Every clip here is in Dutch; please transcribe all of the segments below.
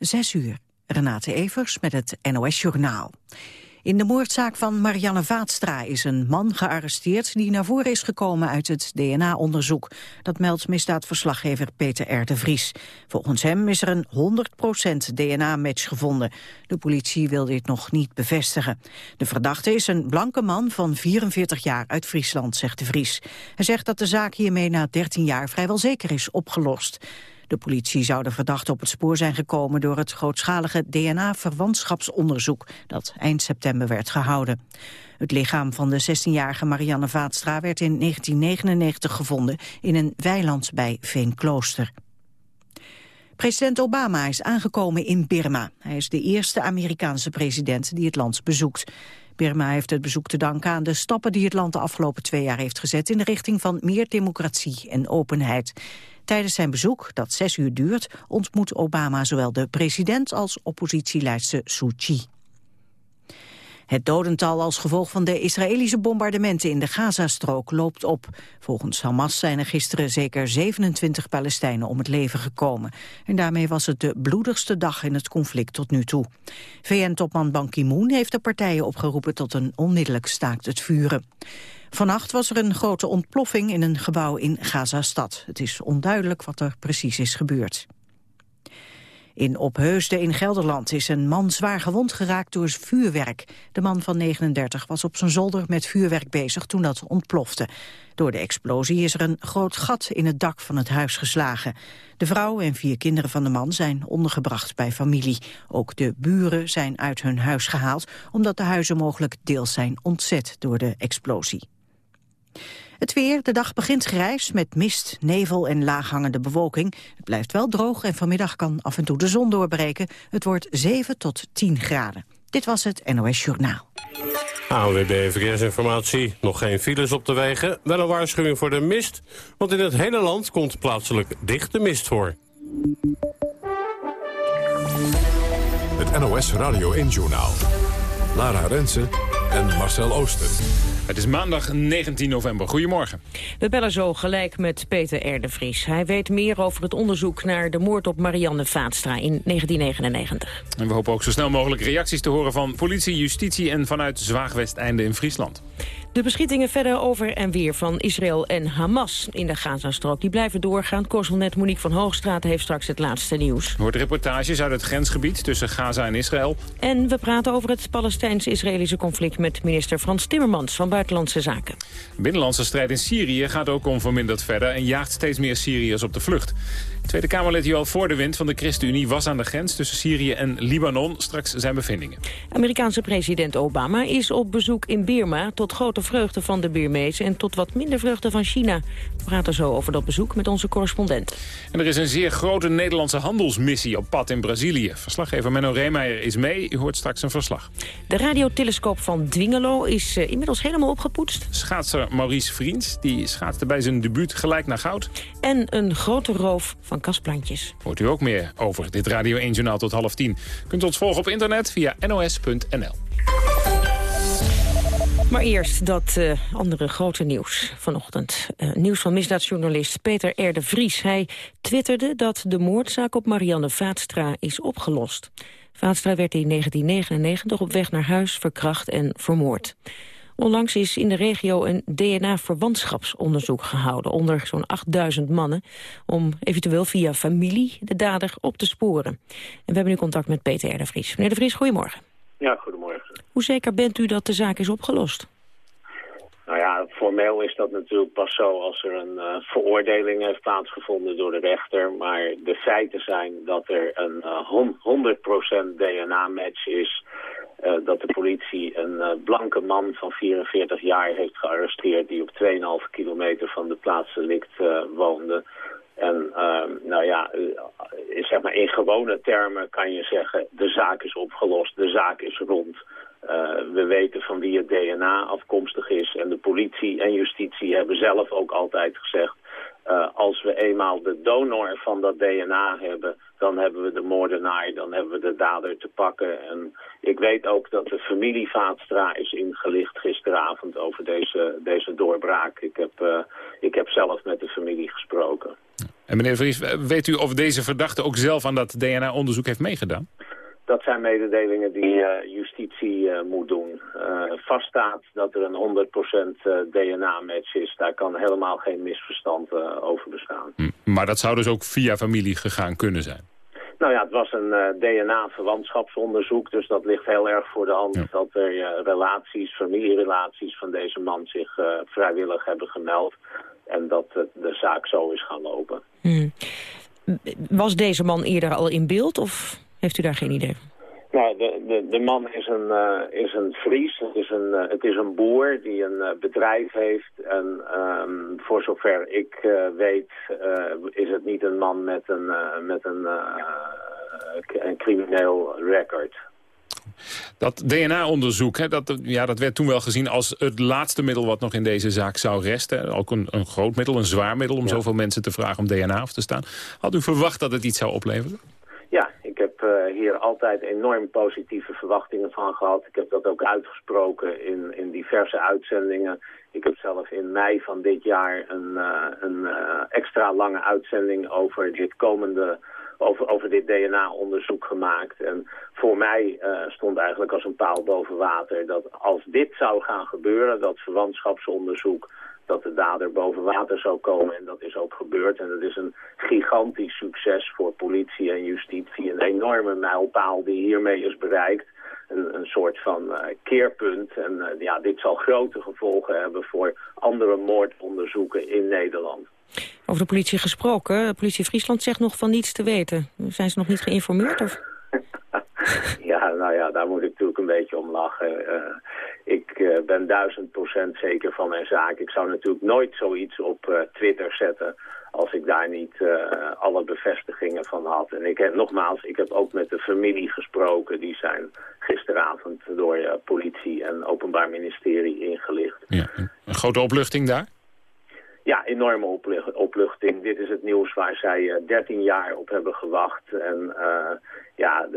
Zes uur. Renate Evers met het NOS Journaal. In de moordzaak van Marianne Vaatstra is een man gearresteerd... die naar voren is gekomen uit het DNA-onderzoek. Dat meldt misdaadverslaggever Peter R. de Vries. Volgens hem is er een 100% DNA-match gevonden. De politie wil dit nog niet bevestigen. De verdachte is een blanke man van 44 jaar uit Friesland, zegt de Vries. Hij zegt dat de zaak hiermee na 13 jaar vrijwel zeker is opgelost. De politie zou de verdachte op het spoor zijn gekomen door het grootschalige DNA-verwantschapsonderzoek dat eind september werd gehouden. Het lichaam van de 16-jarige Marianne Vaatstra werd in 1999 gevonden in een weiland bij Veenklooster. President Obama is aangekomen in Birma. Hij is de eerste Amerikaanse president die het land bezoekt. Birma heeft het bezoek te danken aan de stappen die het land de afgelopen twee jaar heeft gezet in de richting van meer democratie en openheid. Tijdens zijn bezoek, dat zes uur duurt, ontmoet Obama zowel de president als oppositieleidster Suu. Het dodental als gevolg van de Israëlische bombardementen in de Gazastrook loopt op. Volgens Hamas zijn er gisteren zeker 27 Palestijnen om het leven gekomen. En daarmee was het de bloedigste dag in het conflict tot nu toe. VN-topman Ban Ki-moon heeft de partijen opgeroepen tot een onmiddellijk staakt het vuren. Vannacht was er een grote ontploffing in een gebouw in Gaza-stad. Het is onduidelijk wat er precies is gebeurd. In Opheusden in Gelderland is een man zwaar gewond geraakt door vuurwerk. De man van 39 was op zijn zolder met vuurwerk bezig toen dat ontplofte. Door de explosie is er een groot gat in het dak van het huis geslagen. De vrouw en vier kinderen van de man zijn ondergebracht bij familie. Ook de buren zijn uit hun huis gehaald... omdat de huizen mogelijk deels zijn ontzet door de explosie. Het weer, de dag begint grijs met mist, nevel en laaghangende bewolking. Het blijft wel droog en vanmiddag kan af en toe de zon doorbreken. Het wordt 7 tot 10 graden. Dit was het NOS Journaal. ANWB Verkeersinformatie. Nog geen files op de wegen. Wel een waarschuwing voor de mist. Want in het hele land komt plaatselijk dichte mist voor. Het NOS Radio 1 Journaal. Lara Rensen en Marcel Ooster. Het is maandag 19 november. Goedemorgen. We bellen zo gelijk met Peter R. de Vries. Hij weet meer over het onderzoek naar de moord op Marianne Vaatstra in 1999. En we hopen ook zo snel mogelijk reacties te horen van politie, justitie en vanuit Zwaagwesteinde in Friesland. De beschietingen verder over en weer van Israël en Hamas in de Gazastrook. Die blijven doorgaan. Correspondent Monique van Hoogstraat heeft straks het laatste nieuws. Hoort reportages uit het grensgebied tussen Gaza en Israël. En we praten over het Palestijns-Israëlische conflict met minister Frans Timmermans van Buitenlandse Zaken. Binnenlandse strijd in Syrië gaat ook onverminderd verder en jaagt steeds meer Syriërs op de vlucht. Tweede Kamerlid de wind van de ChristenUnie was aan de grens tussen Syrië en Libanon. Straks zijn bevindingen. Amerikaanse president Obama is op bezoek in Birma tot grote vreugde van de Birmezen en tot wat minder vreugde van China. We praten zo over dat bezoek met onze correspondent. En er is een zeer grote Nederlandse handelsmissie op pad in Brazilië. Verslaggever Menno Reemeijer is mee. U hoort straks een verslag. De radiotelescoop van Dwingelo is uh, inmiddels helemaal opgepoetst. Schaatser Maurice Vriends die schaatste bij zijn debuut gelijk naar goud. En een grote roof van kastplantjes. Hoort u ook meer over dit Radio 1 Journaal tot half tien. Kunt ons volgen op internet via nos.nl. Maar eerst dat uh, andere grote nieuws vanochtend. Uh, nieuws van misdaadjournalist Peter R. de Vries. Hij twitterde dat de moordzaak op Marianne Vaatstra is opgelost. Vaatstra werd in 1999 op weg naar huis verkracht en vermoord. Onlangs is in de regio een DNA-verwantschapsonderzoek gehouden... onder zo'n 8000 mannen, om eventueel via familie de dader op te sporen. En we hebben nu contact met Peter R. de Vries. Meneer de Vries, goedemorgen. Ja, goedemorgen. Hoe zeker bent u dat de zaak is opgelost? Formeel is dat natuurlijk pas zo als er een uh, veroordeling heeft plaatsgevonden door de rechter. Maar de feiten zijn dat er een uh, 100% DNA-match is uh, dat de politie een blanke man van 44 jaar heeft gearresteerd... die op 2,5 kilometer van de plaats delict woonde. En nou ja, zeg maar in gewone termen kan je zeggen... de zaak is opgelost, de zaak is rond... we weten van wie het DNA afkomstig is. En de politie en justitie hebben zelf ook altijd gezegd... Uh, als we eenmaal de donor van dat DNA hebben, dan hebben we de moordenaar, dan hebben we de dader te pakken. En ik weet ook dat de familie Vaatstra is ingelicht gisteravond over deze, deze doorbraak. Ik heb, uh, ik heb zelf met de familie gesproken. En meneer Vries, weet u of deze verdachte ook zelf aan dat DNA-onderzoek heeft meegedaan? Dat zijn mededelingen die justitie moet doen. vaststaat dat er een 100% DNA-match is. Daar kan helemaal geen misverstand over bestaan. Hm, maar dat zou dus ook via familie gegaan kunnen zijn? Nou ja, het was een uh, DNA-verwantschapsonderzoek, dus dat ligt heel erg voor de hand dat er uh, relaties, familierelaties van deze man zich uh, vrijwillig hebben gemeld. En dat de zaak zo is gaan lopen. Hmm. Was deze man eerder al in beeld of heeft u daar geen idee van? Nou, de, de, de man is een, uh, is een Fries. Het is een, uh, het is een boer die een uh, bedrijf heeft. En um, voor zover ik weet is het niet een man met een, met een, een crimineel record. Dat DNA-onderzoek, dat, ja, dat werd toen wel gezien als het laatste middel wat nog in deze zaak zou resten. Ook een, een groot middel, een zwaar middel om ja. zoveel mensen te vragen om DNA af te staan. Had u verwacht dat het iets zou opleveren? Ik heb uh, hier altijd enorm positieve verwachtingen van gehad. Ik heb dat ook uitgesproken in, in diverse uitzendingen. Ik heb zelf in mei van dit jaar een, uh, een uh, extra lange uitzending over dit komende over, over dit DNA-onderzoek gemaakt. En voor mij stond eigenlijk als een paal boven water dat als dit zou gaan gebeuren, dat verwantschapsonderzoek, dat de dader boven water zou komen. En dat is ook gebeurd. En dat is een gigantisch succes voor politie en justitie. Een enorme mijlpaal die hiermee is bereikt. Een, een soort van uh, keerpunt. En uh, ja, dit zal grote gevolgen hebben voor andere moordonderzoeken in Nederland. Over de politie gesproken. Politie Friesland zegt nog van niets te weten. Zijn ze nog niet geïnformeerd? Of? ja, nou ja, daar moet ik natuurlijk een beetje om lachen. Uh, ik uh, ben duizend procent zeker van mijn zaak. Ik zou natuurlijk nooit zoiets op uh, Twitter zetten als ik daar niet alle bevestigingen van had. En ik heb nogmaals, ik heb ook met de familie gesproken. Die zijn gisteravond door politie en openbaar ministerie ingelicht. Ja, een grote opluchting daar? Ja, enorme opluchting. Dit is het nieuws waar zij uh, 13 jaar op hebben gewacht. En uh, ja,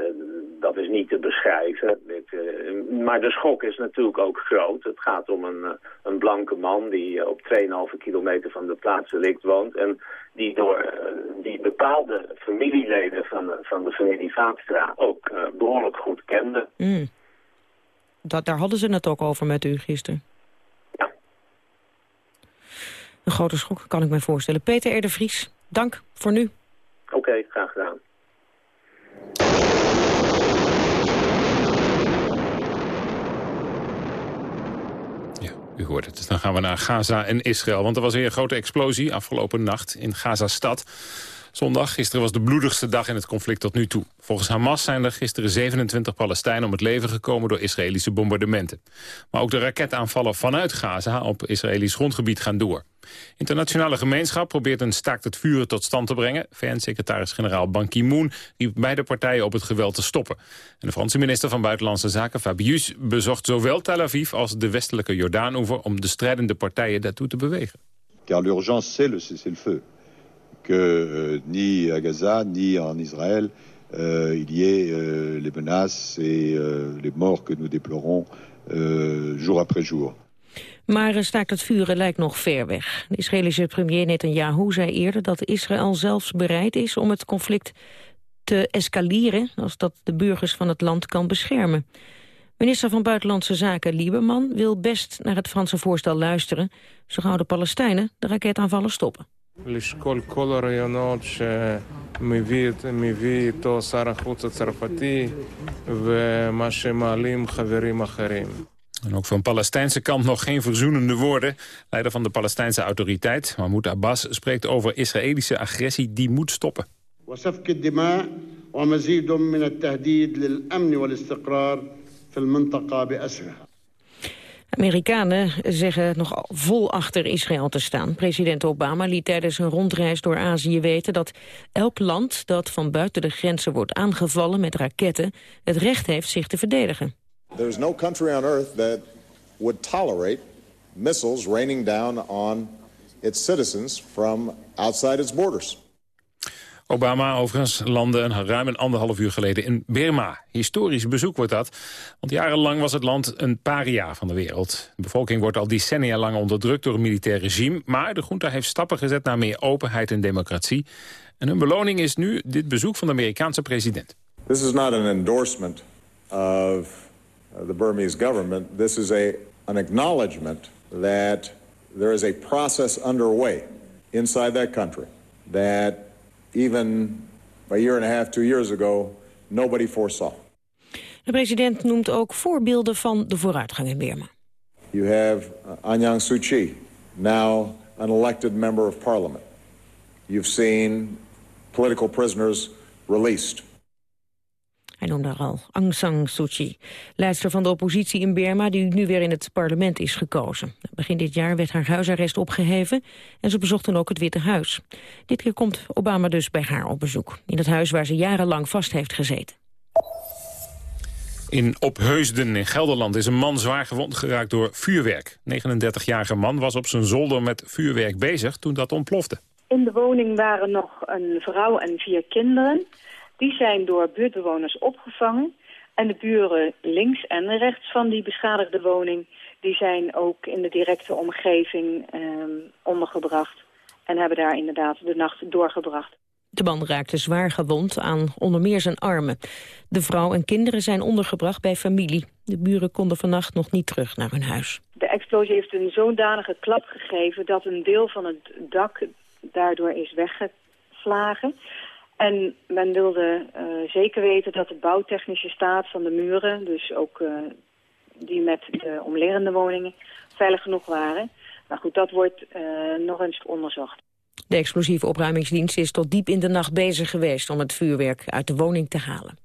dat is niet te beschrijven. Dit, uh, maar de schok is natuurlijk ook groot. Het gaat om een, een blanke man die op 2,5 kilometer van de plaats delict woont. En die door die bepaalde familieleden van, van de familie Vaatstra ook behoorlijk goed kende. Mm. Dat, daar hadden ze het ook over met u gisteren. Een grote schok, kan ik me voorstellen. Peter R. Vries, dank voor nu. Oké, okay, graag gedaan. Ja, u hoort het. Dan gaan we naar Gaza en Israël. Want er was weer een grote explosie afgelopen nacht in Gaza-stad. Zondag, gisteren was de bloedigste dag in het conflict tot nu toe. Volgens Hamas zijn er gisteren 27 Palestijnen om het leven gekomen door Israëlische bombardementen. Maar ook de raketaanvallen vanuit Gaza op Israëlisch grondgebied gaan door. Internationale gemeenschap probeert een staakt het vuren tot stand te brengen. VN-secretaris-generaal Ban Ki-moon riep beide partijen op het geweld te stoppen. En de Franse minister van Buitenlandse Zaken Fabius bezocht zowel Tel Aviv als de westelijke Jordaanoever om de strijdende partijen daartoe te bewegen. Car l'urgence c'est le cessez-le-feu. Que euh, ni à Gaza ni en Israël euh, il y euh, menaces et les morts que nous déplorons jour après jour. Maar staakt het vuren lijkt nog ver weg. De Israëlische premier Netanyahu zei eerder dat Israël zelfs bereid is om het conflict te escaleren als dat de burgers van het land kan beschermen. Minister van Buitenlandse Zaken Lieberman wil best naar het Franse voorstel luisteren. Zo gauw de Palestijnen de raketaanvallen stoppen. לשקול כל הרעיונות שמביא איתו שר החוץ הצרפתי ומה שמעלים חברים אחרים. En ook van Palestijnse kant nog geen verzoenende woorden. Leider van de Palestijnse autoriteit, Mahmoud Abbas, spreekt over Israëlische agressie die moet stoppen. Amerikanen zeggen nog vol achter Israël te staan. President Obama liet tijdens een rondreis door Azië weten dat elk land dat van buiten de grenzen wordt aangevallen met raketten het recht heeft zich te verdedigen. There's no country on earth that would tolerate missiles raining down on its citizens from outside its borders. Obama overigens landde een, ruim een anderhalf uur geleden in Burma. Historisch bezoek wordt dat, want jarenlang was het land een paria van de wereld. De bevolking wordt al decennia lang onderdrukt door een militair regime... maar de junta heeft stappen gezet naar meer openheid en democratie. En hun beloning is nu dit bezoek van de Amerikaanse president. This is not an endorsement of the Burmese government. This is a, an acknowledgement that there is a process underway inside that country that even a year and a half, two years ago, nobody foresaw. De president noemt ook voorbeelden van de vooruitgang in Burma. You have uh, Aung San Suu Kyi, now an elected member of parliament. You've seen political prisoners released. Hij noemde haar al Aung San Suu Kyi, leidster van de oppositie in Burma... die nu weer in het parlement is gekozen. Begin dit jaar werd haar huisarrest opgeheven... en ze bezocht dan ook het Witte Huis. Dit keer komt Obama dus bij haar op bezoek. In het huis waar ze jarenlang vast heeft gezeten. In Opheusden in Gelderland is een man zwaar gewond geraakt door vuurwerk. 39-jarige man was op zijn zolder met vuurwerk bezig toen dat ontplofte. In de woning waren nog een vrouw en vier kinderen. Die zijn door buurtbewoners opgevangen. En de buren links en rechts van die beschadigde woning... die zijn ook in de directe omgeving eh, ondergebracht. En hebben daar inderdaad de nacht doorgebracht. De man raakte zwaar gewond aan onder meer zijn armen. De vrouw en kinderen zijn ondergebracht bij familie. De buren konden vannacht nog niet terug naar hun huis. De explosie heeft een zodanige klap gegeven... dat een deel van het dak daardoor is weggeslagen. En men wilde uh, zeker weten dat de bouwtechnische staat van de muren... dus ook uh, die met de omliggende woningen veilig genoeg waren. Maar goed, dat wordt uh, nog eens onderzocht. De explosieve opruimingsdienst is tot diep in de nacht bezig geweest... om het vuurwerk uit de woning te halen.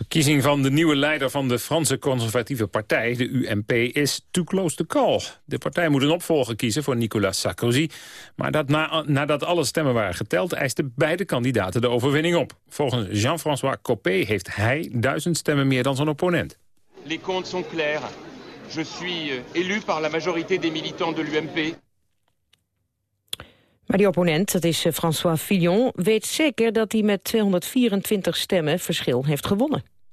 Verkiezing van de nieuwe leider van de Franse conservatieve partij, de UMP, is too close to call. De partij moet een opvolger kiezen voor Nicolas Sarkozy. Maar dat na, nadat alle stemmen waren geteld, eisten beide kandidaten de overwinning op. Volgens Jean-François Copé heeft hij duizend stemmen meer dan zijn opponent. Les comptes sont clairs. Je suis euh, élu par la majorité des militants de l'UMP. Maar die opponent, eh, François Fillon, weet zeker dat hij met 224 stemmen verschil.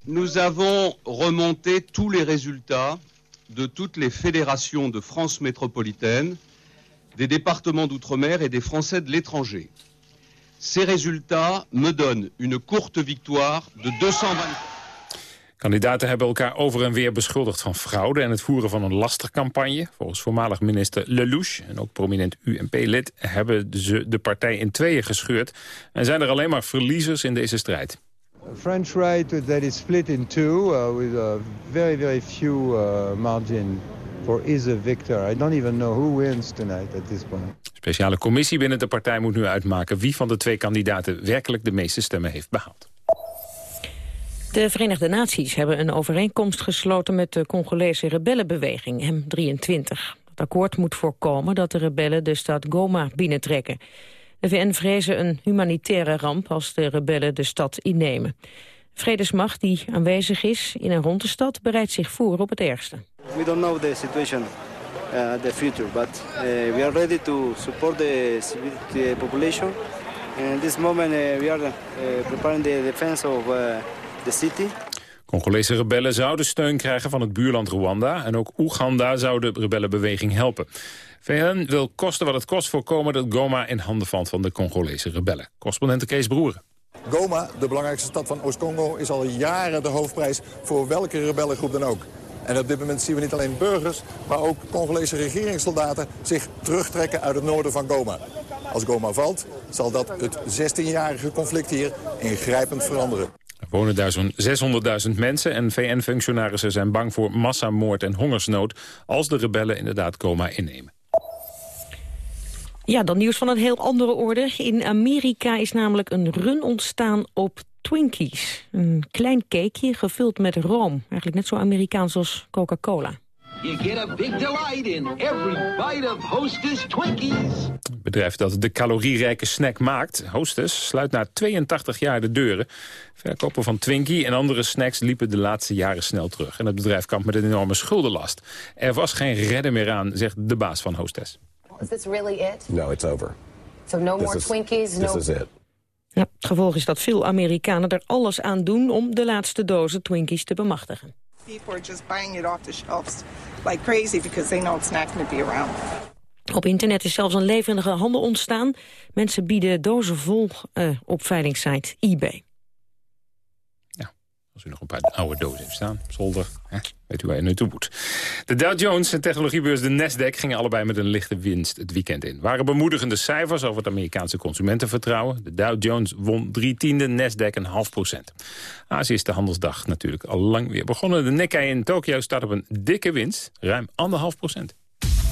Nous avons remonté tous les résultats de toutes les fédérations de France métropolitaine, des départements d'outre-mer et des Français de l'étranger. Ces résultats me donnent une courte victoire de 220. Kandidaten hebben elkaar over en weer beschuldigd van fraude... en het voeren van een lastercampagne. Volgens voormalig minister Lelouch en ook prominent UMP-lid... hebben ze de partij in tweeën gescheurd... en zijn er alleen maar verliezers in deze strijd. French right that is split in two uh, with a very very few uh, margin for either victor. I don't even know who wins tonight at this point. Speciale commissie binnen de partij moet nu uitmaken wie van de twee kandidaten werkelijk de meeste stemmen heeft behaald. De Verenigde Naties hebben een overeenkomst gesloten met de Congolese rebellenbeweging M23. Het akkoord moet voorkomen dat de rebellen de stad Goma binnentrekken. De VN vrezen een humanitaire ramp als de rebellen de stad innemen. Vredesmacht die aanwezig is in en rond de stad bereidt zich voor op het ergste. We don't know the situation, uh, the future, but uh, we are ready to support the civil population. And this moment uh, we are uh, preparing the defense of the city. Congolese rebellen zouden steun krijgen van het buurland Rwanda... en ook Oeganda zou de rebellenbeweging helpen. VN wil kosten wat het kost voorkomen dat Goma in handen valt van de Congolese rebellen. Correspondent Kees Broeren. Goma, de belangrijkste stad van Oost-Congo, is al jaren de hoofdprijs voor welke rebellengroep dan ook. En op dit moment zien we niet alleen burgers, maar ook Congolese regeringssoldaten zich terugtrekken uit het noorden van Goma. Als Goma valt, zal dat het 16-jarige conflict hier ingrijpend veranderen. Er wonen daar zo'n 600.000 mensen en VN-functionarissen zijn bang voor massamoord en hongersnood als de rebellen inderdaad Goma innemen. Ja, dan nieuws van een heel andere orde. In Amerika is namelijk een run ontstaan op Twinkies. Een klein cakeje gevuld met room. Eigenlijk net zo Amerikaans als Coca-Cola. You get a big delight in every bite of Hostess Twinkies. Het bedrijf dat de calorierijke snack maakt, Hostess, sluit na 82 jaar de deuren. Verkopen van Twinkie en andere snacks liepen de laatste jaren snel terug. En het bedrijf kampt met een enorme schuldenlast. Er was geen redden meer aan, zegt de baas van Hostess. Is this really it? No, it's over. So no This more is- Twinkies, This no... is it. Ja, het gevolg is dat veel Amerikanen er alles aan doen om de laatste dozen Twinkies te bemachtigen. People are just buying it off the shelves like crazy because they know it's not going to be around. Op internet is zelfs een levendige handel ontstaan. Mensen bieden dozen vol eh, op veilingsite eBay. Als u nog een paar oude dozen heeft staan, zolder, hè, weet u waar je naartoe moet. De Dow Jones en technologiebeurs de Nasdaq gingen allebei met een lichte winst het weekend in. Waren bemoedigende cijfers over het Amerikaanse consumentenvertrouwen. De Dow Jones won drie tiende, Nasdaq een half procent. Azië is de handelsdag natuurlijk al lang weer begonnen. De Nikkei in Tokio staat op een dikke winst, ruim anderhalf procent.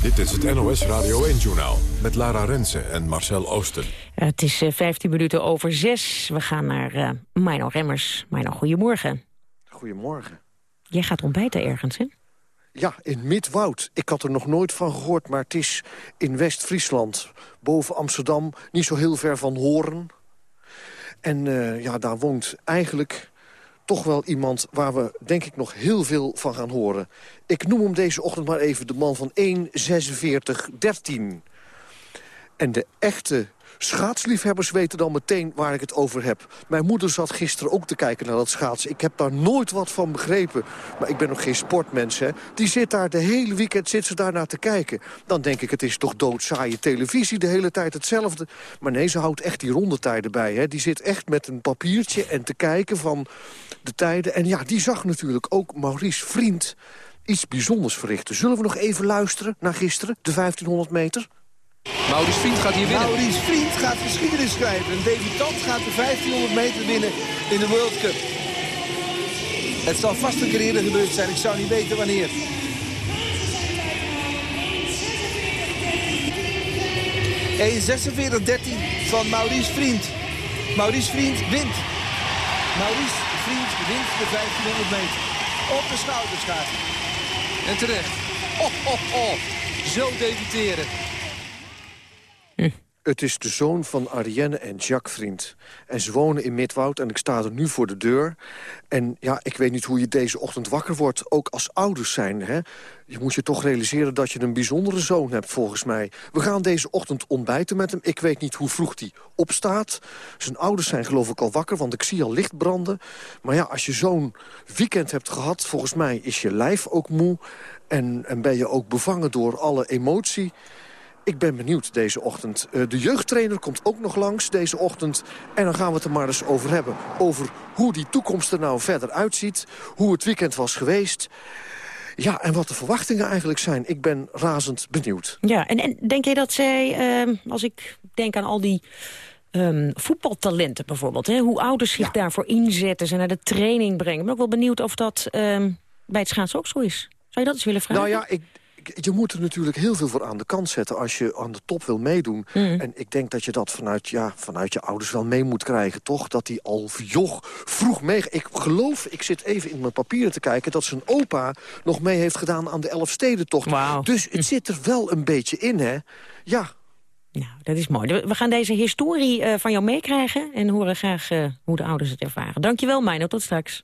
Dit is het NOS Radio 1-journaal met Lara Rensen en Marcel Oosten. Eh, het is eh, 15 minuten over zes. We gaan naar eh Mino Remmers. Mino, goedemorgen. Goedemorgen. Jij gaat ontbijten ergens, hè? Ja, in Midwoud. Ik had er nog nooit van gehoord, maar het is in West-Friesland. Boven Amsterdam, niet zo heel ver van Hoorn. En eh, ja, daar woont eigenlijk toch wel iemand waar we denk ik nog heel veel van gaan horen. Ik noem hem deze ochtend maar even de man van 1.46.13. En de echte schaatsliefhebbers weten dan meteen waar ik het over heb. Mijn moeder zat gisteren ook te kijken naar dat schaatsen. Ik heb daar nooit wat van begrepen. Maar ik ben nog geen sportmens, hè. Die zit daar de hele weekend zit ze daar naar te kijken. Dan denk ik, het is toch doodzaaie televisie, de hele tijd hetzelfde. Maar nee, ze houdt echt die rondetijden bij, hè. Die zit echt met een papiertje en te kijken van de tijden. En ja, die zag natuurlijk ook Maurice Vriend iets bijzonders verrichten. Zullen we nog even luisteren naar gisteren, de 1500 meter? Maurice Vriend gaat hier winnen. Maurice Vriend gaat geschiedenis schrijven. Een debutant gaat de 1500 meter winnen in de World Cup. Het zal vast een keer eerder gebeurd zijn. Ik zou niet weten wanneer. E 46-13 van Maurice Vriend. Maurice Vriend wint. Maurice Vriend wint de 1500 meter. Op de schouders gaat. En terecht. Ho, ho, ho. Zo debuteren. Het is de zoon van Arienne en Jacques Vriend. En ze wonen in Midwoud en ik sta er nu voor de deur. En ja, ik weet niet hoe je deze ochtend wakker wordt. Ook als ouders zijn, hè. Je moet je toch realiseren dat je een bijzondere zoon hebt, volgens mij. We gaan deze ochtend ontbijten met hem. Ik weet niet hoe vroeg hij opstaat. Zijn ouders zijn geloof ik al wakker, want ik zie al licht branden. Maar ja, als je zo'n weekend hebt gehad... volgens mij is je lijf ook moe. En, en ben je ook bevangen door alle emotie... Ik ben benieuwd deze ochtend. Eh, de jeugdtrainer komt ook nog langs deze ochtend. En dan gaan we het er maar eens over hebben. Over hoe die toekomst er nou verder uitziet. Hoe het weekend was geweest. Ja, en wat de verwachtingen eigenlijk zijn. Ik ben razend benieuwd. Ja, en, en denk jij dat zij, ehm, als ik denk aan al die ehm, voetbaltalenten bijvoorbeeld... Hè, hoe ouders zich daarvoor inzetten, ze naar de training brengen... ben ook wel benieuwd of dat ehm, bij het schaatsen ook zo is. Zou je dat eens willen vragen? Nou ja, ik, ik- je moet er natuurlijk heel veel voor aan de kant zetten... als je aan de top wil meedoen. Mhm. En ik denk dat je dat vanuit, ja, vanuit je ouders wel mee moet krijgen, toch? Dat die al joch vroeg mee... Ik geloof, ik zit even in mijn papieren te kijken... dat zijn opa nog mee heeft gedaan aan de Elfstedentocht. Dus het zit er wel een beetje in, hè? Ja, Nou, dat is mooi. We gaan deze historie eh, van jou meekrijgen... en horen graag eh, hoe de ouders het ervaren. Dankjewel, Meino. Tot straks.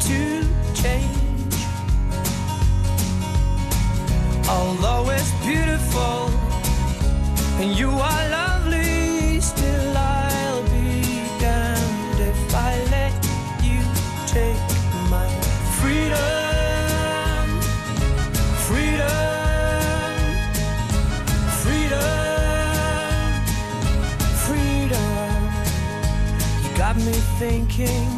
to change. Although it's beautiful and you are lovely, still I'll be damned if I let you take my freedom. Freedom. Freedom. Freedom. You got me thinking,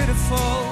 beautiful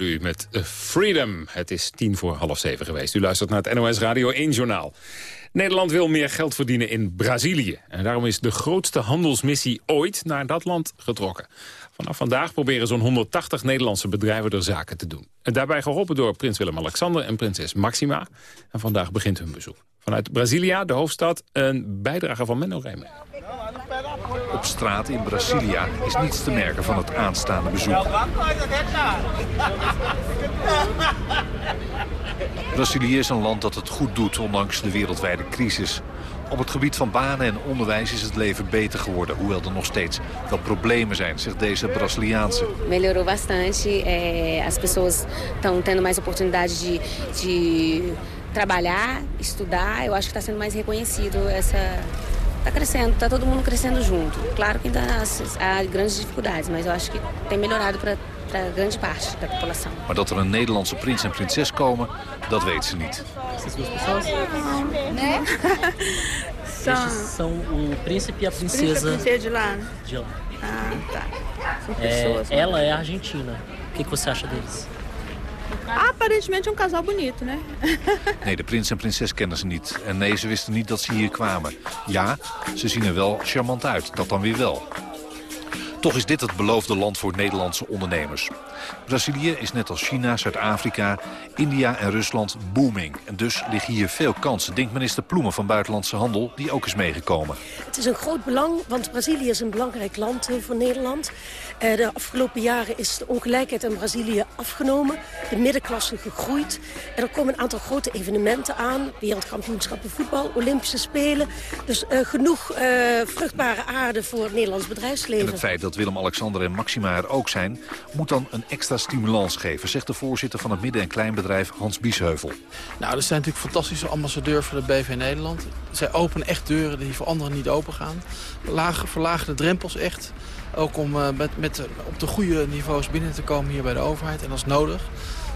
u met eh, Freedom. Het is tien voor half zeven geweest. U luistert naar het NOS Radio 1 Journaal. Nederland wil meer geld verdienen in Brazilië. En daarom is de grootste handelsmissie ooit naar dat land getrokken. Vanaf vandaag proberen zo'n 180 Nederlandse bedrijven er zaken te doen. En daarbij geholpen door prins Willem-Alexander en prinses Maxima. En vandaag begint hun bezoek. Vanuit Brasilia, de hoofdstad, een bijdrage van Menno Remer. Op straat in Brasilia is niets te merken van het aanstaande bezoek. Brazilië is een land dat het goed doet, ondanks de wereldwijde crisis. Op het gebied van banen en onderwijs is het leven beter geworden... hoewel er nog steeds wel problemen zijn, zegt deze Braziliaanse. melhorou bastante. as pessoas estão tendo mais oportunidade de, de trabalhar, estudar. Eu acho que está sendo mais reconhecido essa. Está crescendo, está todo mundo crescendo junto. Claro que ainda há, há grandes dificuldades, mas eu acho que tem melhorado para grande parte da população. Maar dat er een Nederlandse prins en prinses komen, dat weet ze niet. Né? Estes são o príncipe e a princesa de lá. de lá. Ah, tá. São É, pessoas. né? ela é argentina. O que, que você acha deles? Aparentemente um casal bonito, né? Nee, de prins en prinses kennen ze niet. En nee, ze wisten niet dat ze hier kwamen. Ja, ze zien er wel charmant uit. Dat dan weer wel. Toch is dit het beloofde land voor Nederlandse ondernemers. Brazilië is net als China, Zuid-Afrika, India en Rusland booming. En dus liggen hier veel kansen, denkt minister Ploemen van Buitenlandse Handel... die ook is meegekomen. Het is een groot belang, want Brazilië is een belangrijk land eh, voor Nederland. Eh, de afgelopen jaren is de ongelijkheid in Brazilië afgenomen. De middenklasse gegroeid. En er komen een aantal grote evenementen aan. Wereldkampioenschappen voetbal, Olympische Spelen. Dus eh, genoeg vruchtbare aarde voor het Nederlands En bedrijfsleven. het feit dat Willem-Alexander en Maxima er ook zijn... moet dan een extra stimulans geven, zegt de voorzitter van het midden- en kleinbedrijf Hans Biesheuvel. Nou, dat zijn natuurlijk fantastische ambassadeurs voor de BV Nederland. Zij openen echt deuren die voor anderen niet open gaan. Lagen, verlagen de drempels echt. Ook om eh, met, met, eh, op de goede niveaus binnen te komen hier bij de overheid. En dat is nodig.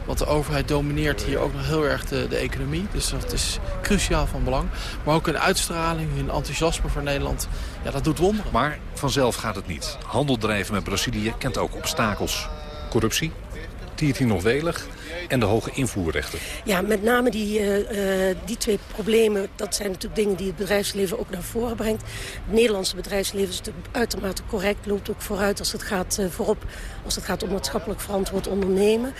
Want de overheid domineert hier ook nog heel erg de, de economie. Dus dat is cruciaal van belang. Maar ook hun uitstraling, hun enthousiasme voor Nederland. Ja, dat doet wonderen. Maar vanzelf gaat het niet. Handel drijven met Brazilië kent ook obstakels. Corruptie, tiert hier nog welig en de hoge invoerrechten. Ja, met name die, eh, eh, die twee problemen, dat zijn natuurlijk dingen die het bedrijfsleven ook naar voren brengt. Het Nederlandse bedrijfsleven is natuurlijk uitermate correct, loopt ook vooruit als het gaat, eh, voorop als het gaat om maatschappelijk verantwoord ondernemen.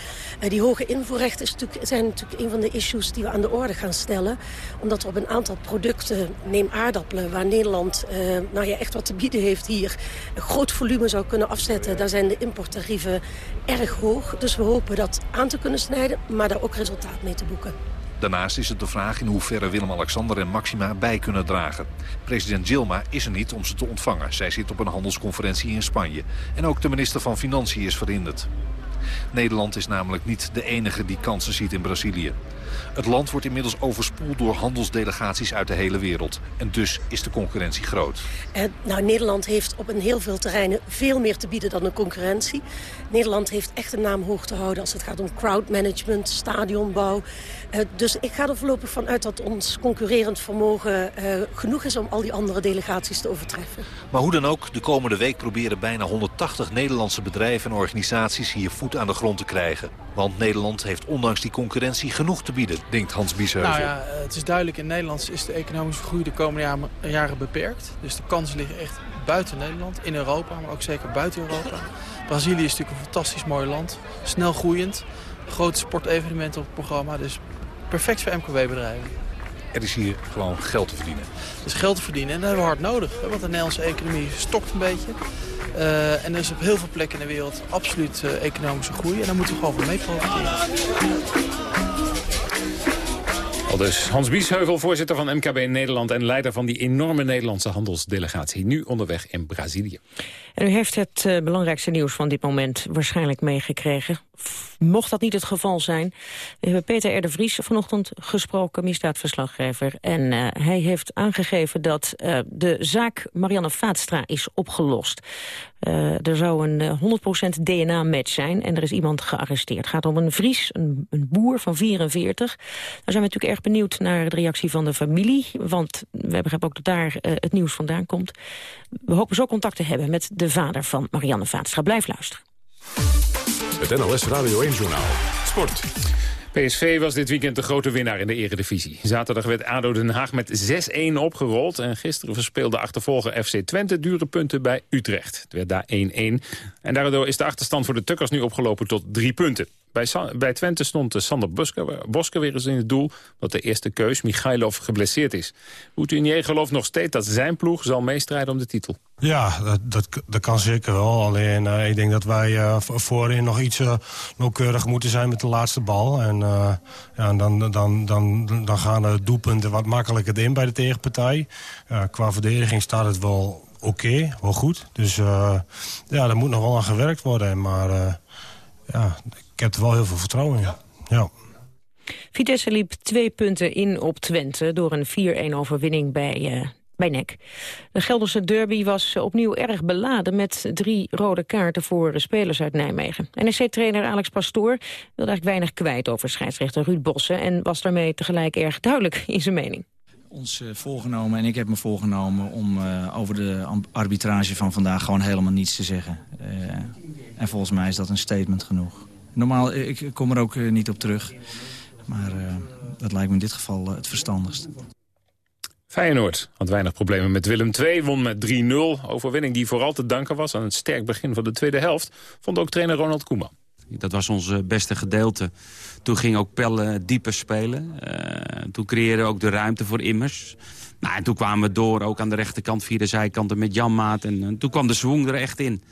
Die hoge invoerrechten is natuurlijk, zijn natuurlijk een van de issues die we aan de orde gaan stellen. Omdat er op een aantal producten, neem aardappelen, waar Nederland nou ja, echt wat te bieden heeft hier, een groot volume zou kunnen afzetten. Daar zijn de importtarieven erg hoog. Dus we hopen dat aan te kunnen snijden, maar daar ook resultaat mee te boeken. Daarnaast is het de vraag in hoeverre Willem-Alexander en Maxima bij kunnen dragen. President Gilma is er niet om ze te ontvangen. Zij zit op een handelsconferentie in Spanje. En ook de minister van Financiën is verhinderd. Nederland is namelijk niet de enige die kansen ziet in Brazilië. Het land wordt inmiddels overspoeld door handelsdelegaties uit de hele wereld. En dus is de concurrentie groot. Nou, Nederland heeft op een heel veel terreinen veel meer te bieden dan een concurrentie. Nederland heeft echt een naam hoog te houden als het gaat om crowdmanagement, stadionbouw. Uh, dus ik ga er voorlopig van uit dat ons concurrerend vermogen uh, genoeg is om al die andere delegaties te overtreffen. Maar hoe dan ook, de komende week proberen bijna 180 Nederlandse bedrijven en organisaties hier voet aan de grond te krijgen. Want Nederland heeft ondanks die concurrentie genoeg te bieden, denkt Hans Biesheuvel. Nou ja, het is duidelijk, in Nederland is de economische groei de komende jaren beperkt. Dus de kansen liggen echt buiten Nederland, in Europa, maar ook zeker buiten Europa. Brazilië is natuurlijk een fantastisch mooi land, snel groeiend. Grote sportevenementen op het programma, dus perfect voor MKB-bedrijven. Er is hier gewoon geld te verdienen. Er is geld te verdienen en dat hebben we hard nodig. Want de Nederlandse economie stokt een beetje. Uh, en er is op heel veel plekken in de wereld absoluut uh, economische groei. En daar moeten we gewoon van mee profiteren. Dus Hans Biesheuvel, voorzitter van MKB Nederland... en leider van die enorme Nederlandse handelsdelegatie. Nu onderweg in Brazilië. En u heeft het uh, belangrijkste nieuws van dit moment waarschijnlijk meegekregen. Mocht dat niet het geval zijn, we hebben Peter R. Vries vanochtend gesproken, misdaadverslaggever. En uh, hij heeft aangegeven dat uh, de zaak Marianne Vaatstra is opgelost. Uh, er zou een 100% DNA-match zijn en er is iemand gearresteerd. Het gaat om een Vries, een, een, boer van 44. Daar zijn we natuurlijk erg benieuwd naar de reactie van de familie. Want we begrijpen ook dat daar het nieuws vandaan komt. We hopen zo contact te hebben met de vader van Marianne Vaatstra. Blijf luisteren. Het NLS Radio 1-journaal. Sport. PSV was dit weekend de grote winnaar in de eredivisie. Zaterdag werd ADO Den Haag met 6-1 opgerold... en gisteren verspeelde achtervolger FC Twente dure punten bij Utrecht. Het werd daar 1-1. En daardoor is de achterstand voor de Tukkers nu opgelopen tot drie punten. Bij, bij Twente stond Sander Bosker, weer eens in het doel... dat de eerste keus, Michailov, geblesseerd is. Routinier gelooft nog steeds dat zijn ploeg zal meestrijden om de titel. Ja, dat, dat, dat kan zeker wel. Alleen uh, ik denk dat wij voorin nog iets uh, nauwkeurig moeten zijn met de laatste bal. En ja, dan, dan, dan, dan gaan de doelpunten wat makkelijker in bij de tegenpartij. qua verdediging staat het wel oké, wel goed. Dus ja, daar moet nog wel aan gewerkt worden. Maar ja, ik heb er wel heel veel vertrouwen in. Ja. Vitesse liep twee punten in op Twente door een 4-1 overwinning bij, uh, bij NEC. De Gelderse derby was opnieuw erg beladen met drie rode kaarten voor spelers uit Nijmegen. NEC-trainer Alex Pastoor wilde eigenlijk weinig kwijt over scheidsrechter Ruud Bossen en was daarmee tegelijk erg duidelijk in zijn mening ons uh, voorgenomen en ik heb me voorgenomen om uh, over de arbitrage van vandaag gewoon helemaal niets te zeggen. Uh, en volgens mij is dat een statement genoeg. Normaal, ik kom er ook eh, niet op terug. Maar uh, dat lijkt me in dit geval uh, het verstandigst. Feyenoord had weinig problemen met Willem II, won met 3-0. Overwinning die vooral te danken was aan het sterk begin van de tweede helft... vond ook trainer Ronald Koeman. Dat was ons beste gedeelte. Toen ging ook Pelle dieper spelen. Uh, toen creëerde ook de ruimte voor Immers. Nou, en toen kwamen we door, ook aan de rechterkant, via de zijkanten met Janmaat. En, en toen kwam de zwong er echt in.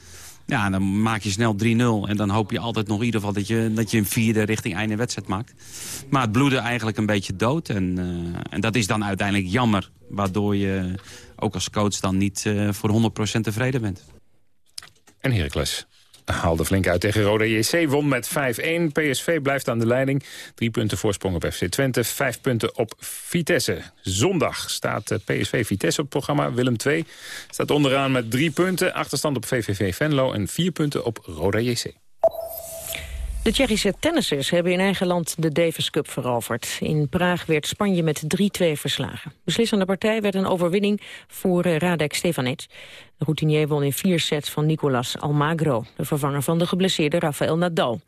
Ja, dan maak je snel 3-0. En dan hoop je altijd nog in ieder geval dat je, dat je een vierde richting einde wedstrijd maakt. Maar het bloedde eigenlijk een beetje dood. En, uh, en dat is dan uiteindelijk jammer. Waardoor je ook als coach dan niet uh, voor 100% tevreden bent. En Heracles haalde flink uit tegen Roda JC. Won met 5-1. PSV blijft aan de leiding. Drie punten voorsprong op FC Twente. Vijf punten op Vitesse. Zondag staat eh, PSV Vitesse op het programma. Willem 2 staat onderaan met drie punten. Achterstand op VVV Venlo en vier punten op Roda JC. De Tsjechische tennissers hebben in eigen land de Davis Cup veroverd. In Praag werd Spanje met 3-2 verslagen. Beslissende partij werd een overwinning voor eh, Radek Stefanec. De routinier won in vier sets van Nicolas Almagro... de vervanger van de geblesseerde Rafael Nadal.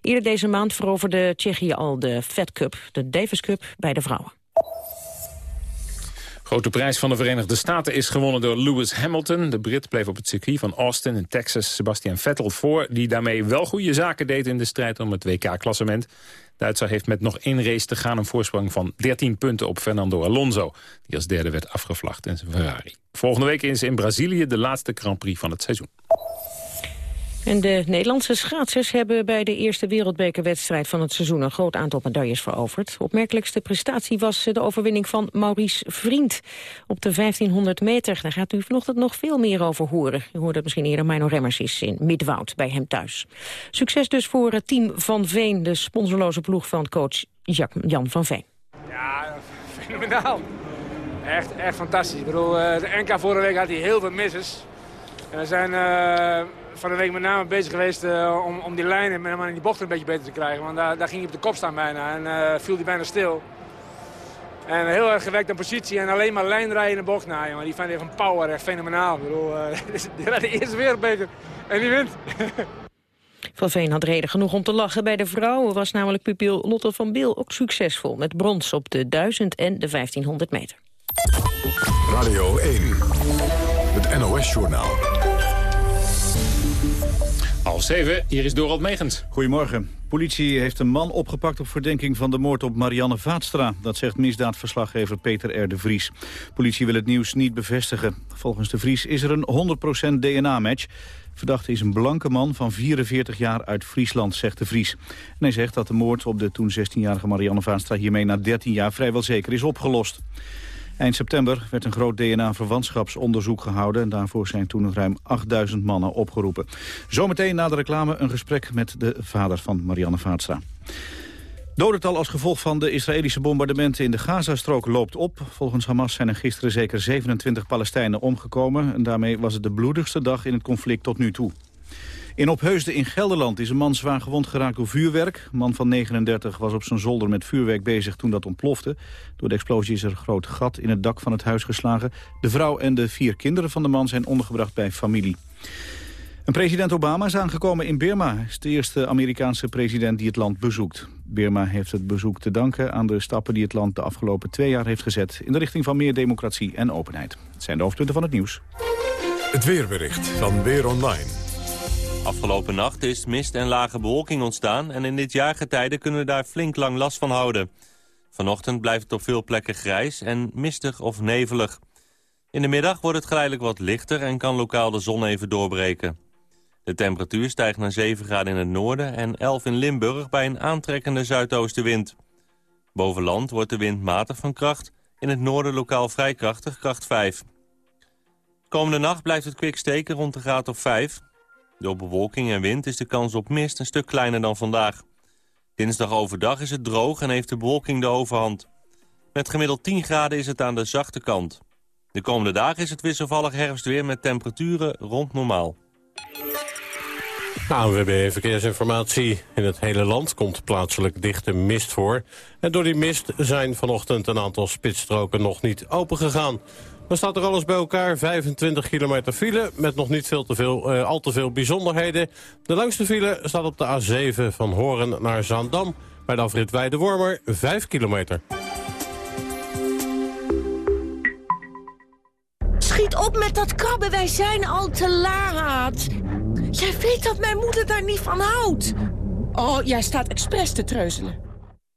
Eerder deze maand veroverde Tsjechië al de Fed Cup, de Davis Cup, bij de vrouwen. Grote prijs van de Verenigde Staten is gewonnen door Lewis Hamilton. De Brit bleef op het circuit van Austin in Texas Sebastian Vettel voor... die daarmee wel goede zaken deed in de strijd om het WK-klassement. Duitser heeft met nog één race te gaan een voorsprong van 13 punten op Fernando Alonso... die als derde werd afgevlacht in zijn Ferrari. Volgende week is in Brazilië de laatste Grand Prix van het seizoen. En de Nederlandse schaatsers hebben bij de eerste wereldbekerwedstrijd van het seizoen een groot aantal medailles veroverd. Opmerkelijkste prestatie was de overwinning van Maurice Vriend op de 1500 meter. Daar gaat u vanochtend nog veel meer over horen. U hoorde het misschien eerder, Mino Remmers is in Midwoud bij hem thuis. Succes dus voor het team Van Veen, de sponsorloze ploeg van coach Jan van Veen. Ja, fenomenaal. Echt, echt fantastisch. Ik bedoel, eh, de NK vorige week had hij heel veel misses. En we zijn uh, van de week met name bezig geweest uh, om, om die lijnen en die bochten een beetje beter te krijgen. Want daar, daar ging hij op de kop staan bijna en uh, viel hij bijna stil. En heel erg gewekt aan positie en alleen maar lijnrijden in de bocht. Nou, jongen, die van van power echt fenomenaal. Ik bedoel, die rijdt de eerste wereldbeker en die wint. Van Veen had reden genoeg om te lachen. Bij de vrouwen was namelijk pupil Lotte van Biel ook succesvol... met brons op de 1000 en de 1500 meter. Radio 1, het NOS-journaal. Half zeven, hier is Dorald Megens. Goedemorgen. Politie heeft een man opgepakt op verdenking van de moord op Marianne Vaatstra. Dat zegt misdaadverslaggever Peter R. de Vries. Politie wil het nieuws niet bevestigen. Volgens de Vries is er een 100% DNA-match. Verdachte is een blanke man van 44 jaar uit Friesland, zegt de Vries. En hij zegt dat de moord op de toen 16-jarige Marianne Vaatstra... hiermee na 13 jaar vrijwel zeker is opgelost. Eind september werd een groot DNA-verwantschapsonderzoek gehouden... en daarvoor zijn toen ruim 8000 mannen opgeroepen. Zometeen na de reclame een gesprek met de vader van Marianne Vaatstra. Dodental als gevolg van de Israëlische bombardementen in de Gazastrook loopt op. Volgens Hamas zijn er gisteren zeker 27 Palestijnen omgekomen... en daarmee was het de bloedigste dag in het conflict tot nu toe. In Opheusden in Gelderland is een man zwaar gewond geraakt door vuurwerk. Een man van 39 was op zijn zolder met vuurwerk bezig toen dat ontplofte. Door de explosie is er een groot gat in het dak van het huis geslagen. De vrouw en de vier kinderen van de man zijn ondergebracht bij familie. En president Obama is aangekomen in Burma. Hij is de eerste Amerikaanse president die het land bezoekt. Burma heeft het bezoek te danken aan de stappen die het land de afgelopen twee jaar heeft gezet... in de richting van meer democratie en openheid. Het zijn de hoofdpunten van het nieuws. Het weerbericht van Weer Online. Afgelopen nacht is mist en lage bewolking ontstaan... en in dit jaargetijde kunnen we daar flink lang last van houden. Vanochtend blijft het op veel plekken grijs en mistig of nevelig. In de middag wordt het geleidelijk wat lichter en kan lokaal de zon even doorbreken. De temperatuur stijgt naar 7 graden in het noorden en 11 in Limburg bij een aantrekkende zuidoostenwind. Boven land wordt de wind matig van kracht, in het noorden lokaal vrij krachtig, kracht 5. Komende nacht blijft het kwik steken rond de graad of 5. Door bewolking en wind is de kans op mist een stuk kleiner dan vandaag. Dinsdag overdag is het droog en heeft de bewolking de overhand. Met gemiddeld 10 graden is het aan de zachte kant. De komende dagen is het wisselvallig herfstweer met temperaturen rond normaal. ANWB Verkeersinformatie. In het hele land komt plaatselijk dichte mist voor. En door die mist zijn vanochtend een aantal spitsstroken nog niet opengegaan. Dan staat er alles bij elkaar, 25 kilometer file... met nog niet veel te veel, uh, al te veel bijzonderheden. De langste file staat op de A7 van Horen naar Zaandam... bij de afrit Weide-Wormer, 5 kilometer. Schiet op met dat krabben, wij zijn al te laat. Jij weet dat mijn moeder daar niet van houdt. Oh, jij staat expres te treuzelen.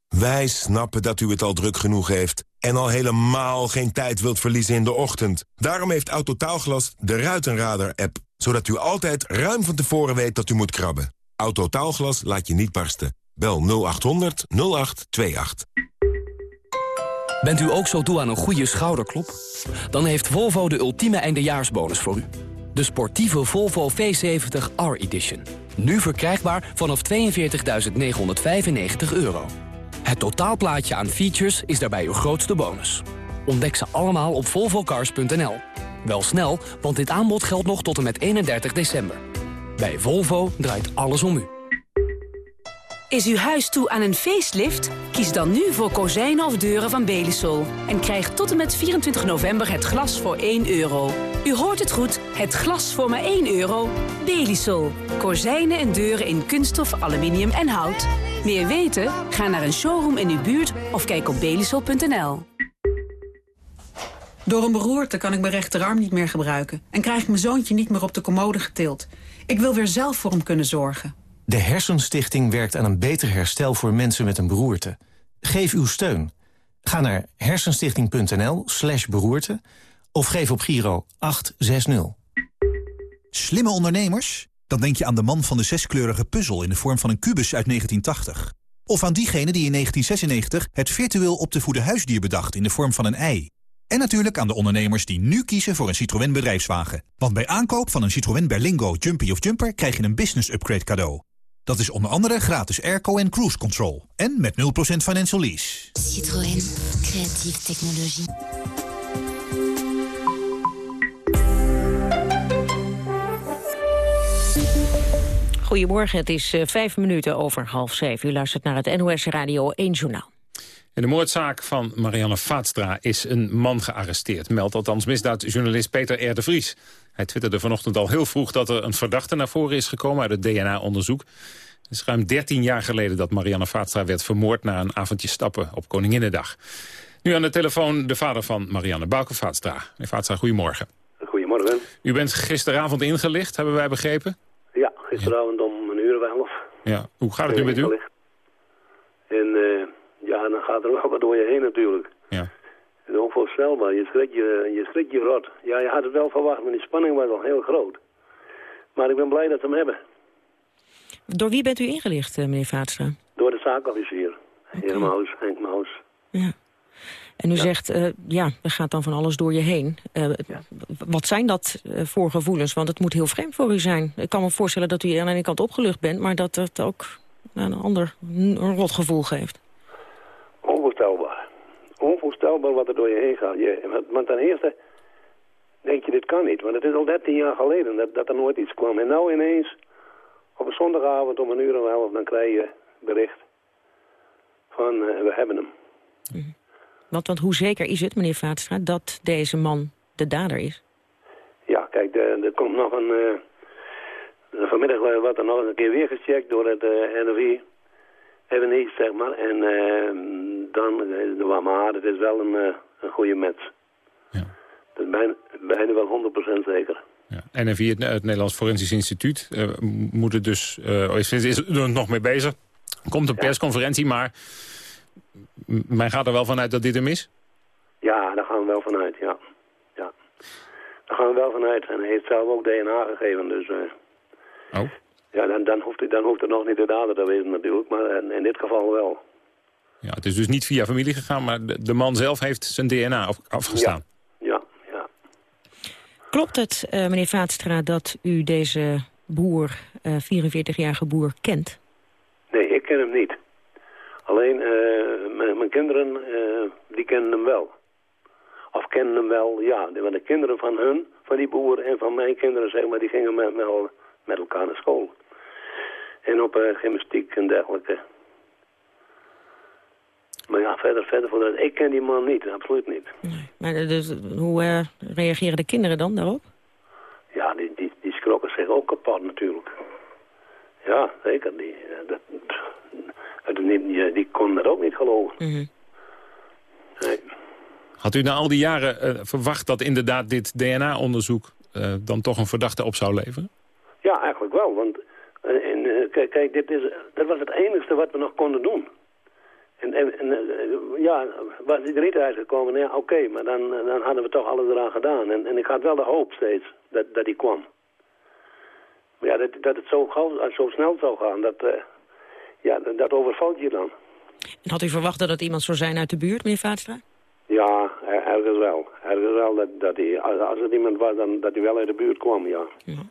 Wij snappen dat u het al druk genoeg heeft... en al helemaal geen tijd wilt verliezen in de ochtend. Daarom heeft Autotaalglas de Ruitenradar-app... zodat u altijd ruim van tevoren weet dat u moet krabben. Autotaalglas laat je niet barsten. Bel 0800 0828. Bent u ook zo toe aan een goede schouderklop? Dan heeft Volvo de ultieme eindejaarsbonus voor u. De sportieve Volvo V70 R-Edition. Nu verkrijgbaar vanaf 42.995 euro. Het totaalplaatje aan features is daarbij uw grootste bonus. Ontdek ze allemaal op volvocars.nl. Wel snel, want dit aanbod geldt nog tot en met 31 december. Bij Volvo draait alles om u. Is uw huis toe aan een facelift? Kies dan nu voor kozijnen of deuren van Belisol. En krijg tot en met 24 november het glas voor 1 euro. U hoort het goed, het glas voor maar 1 euro. Belisol. Kozijnen en deuren in kunststof, aluminium en hout. Meer weten? Ga naar een showroom in uw buurt of kijk op belisol.nl. Door een beroerte kan ik mijn rechterarm niet meer gebruiken... en krijg ik mijn zoontje niet meer op de commode getild. Ik wil weer zelf voor hem kunnen zorgen. De Hersenstichting werkt aan een beter herstel voor mensen met een beroerte. Geef uw steun. Ga naar hersenstichting.nl slash beroerte... of geef op Giro 860. Slimme ondernemers Dan denk je aan de man van de zeskleurige puzzel in de vorm van een kubus uit 1980. Of aan diegene die in 1996 het virtueel op te voeden huisdier bedacht in de vorm van een ei. En natuurlijk aan de ondernemers die nu kiezen voor een Citroën bedrijfswagen. Want bij aankoop van een Citroën Berlingo, Jumpy of Jumper krijg je een business upgrade cadeau. Dat is onder andere gratis airco en cruise control. En met 0% financial lease. Citroën. Creatieve technologie. Goedemorgen, het is uh, vijf minuten over half zeven. U luistert naar het NOS Radio 1 Journaal. In de moordzaak van Marianne Vaatstra is een man gearresteerd. Meldt althans misdaadjournalist Peter R. de Vries. Hij twitterde vanochtend al heel vroeg dat er een verdachte naar voren is gekomen uit het DNA-onderzoek. Het is ruim 13 jaar geleden dat Marianne Vaatstra werd vermoord na een avondje stappen op Koninginnedag. Nu aan de telefoon de vader van Marianne, Bouke Vaatstra. Meneer Vaatstra, goedemorgen. Goedemorgen. U bent gisteravond ingelicht, hebben wij begrepen? Ja, gisteravond om een uur of elf. Ja, hoe gaat het nu met u? En uh, ja, dan gaat er wel wat door je heen natuurlijk. Ja. En onvoorstelbaar, je schrik je, je schrik je rot. Ja, je had het wel verwacht, maar die spanning was al heel groot. Maar ik ben blij dat ze hem hebben. Door wie bent u ingelicht, meneer Vaatstra? Door de zaakofficier, okay. heer Maus, Henk Maus. Ja. En u ja. zegt, uh, ja, er gaat dan van alles door je heen. Uh, ja. Wat zijn dat uh, voor gevoelens? Want het moet heel vreemd voor u zijn. Ik kan me voorstellen dat u aan de ene kant opgelucht bent... maar dat het ook een ander een rotgevoel geeft. Onvoorstelbaar. Wat er door je heen gaat. Je, want ten eerste denk je, dit kan niet. Want het is al 13 jaar geleden dat, dat er nooit iets kwam. En nou ineens, op een zondagavond om een uur en elf... dan krijg je bericht van, we hebben hem. Mm. Want, want hoe zeker is het, meneer Vaatstra, dat deze man de dader is? Ja, kijk, er, komt nog een... Uh, vanmiddag wordt er nog een keer weer gecheckt door het uh, NRV. Even niets, zeg maar. En uh, dan... maar het is wel een, een goede match. Ja. Dat is bijna, bijna wel 100% zeker. Ja. NRV, het, het Nederlands Forensisch Instituut, moet het dus... is, is er nog mee bezig. Komt een persconferentie, maar men gaat er wel vanuit dat dit hem is? Ja, daar gaan we wel vanuit, ja. ja. Daar gaan we wel vanuit. En hij heeft zelf ook DNA gegeven, dus... Uh, oh. Ja, dan, dan, hoeft het, dan hoeft het nog niet de dader te wezen natuurlijk, maar in, in dit geval wel. Ja, het is dus niet via familie gegaan, maar de, de man zelf heeft zijn DNA af, afgestaan. Ja, ja. ja. Klopt het, uh, meneer Vaatstra, dat u deze boer, uh, 44-jarige boer, kent? Nee, ik ken hem niet. Alleen, uh, mijn kinderen, uh, die kennen hem wel. Of kennen hem wel, ja. Want de kinderen van hun, van die boer en van mijn kinderen, zeg maar, die gingen met, met, met elkaar naar school. En op uh, gymnastiek en dergelijke. Maar ja, verder, verder voor dat. Ik ken die man niet, absoluut niet. Nee. Maar dus, hoe reageren de kinderen dan daarop? Ja, die, die, die schrokken zich ook kapot natuurlijk. Ja, zeker. Die, dat, die, die kon dat ook niet geloven. Mm -hmm. nee. Had u na al die jaren uh, verwacht dat inderdaad dit DNA-onderzoek uh, dan toch een verdachte op zou leveren? Ja, eigenlijk wel. Want kijk, kijk, dit is, dat was het enige wat we nog konden doen. En, en, en ja, was die er niet uitgekomen, ja, oké, okay, maar dan, dan hadden we toch alles eraan gedaan. En, en ik had wel de hoop steeds dat, dat die kwam. Maar ja, dat, dat het zo, gauw, zo snel zou gaan, dat, ja, dat overvalt je dan. En had u verwacht dat het iemand zou zijn uit de buurt, meneer Vaatstra? Ja, ergens wel. Ergens wel dat, dat hij, als het iemand was, dan dat hij wel uit de buurt kwam, ja. ja.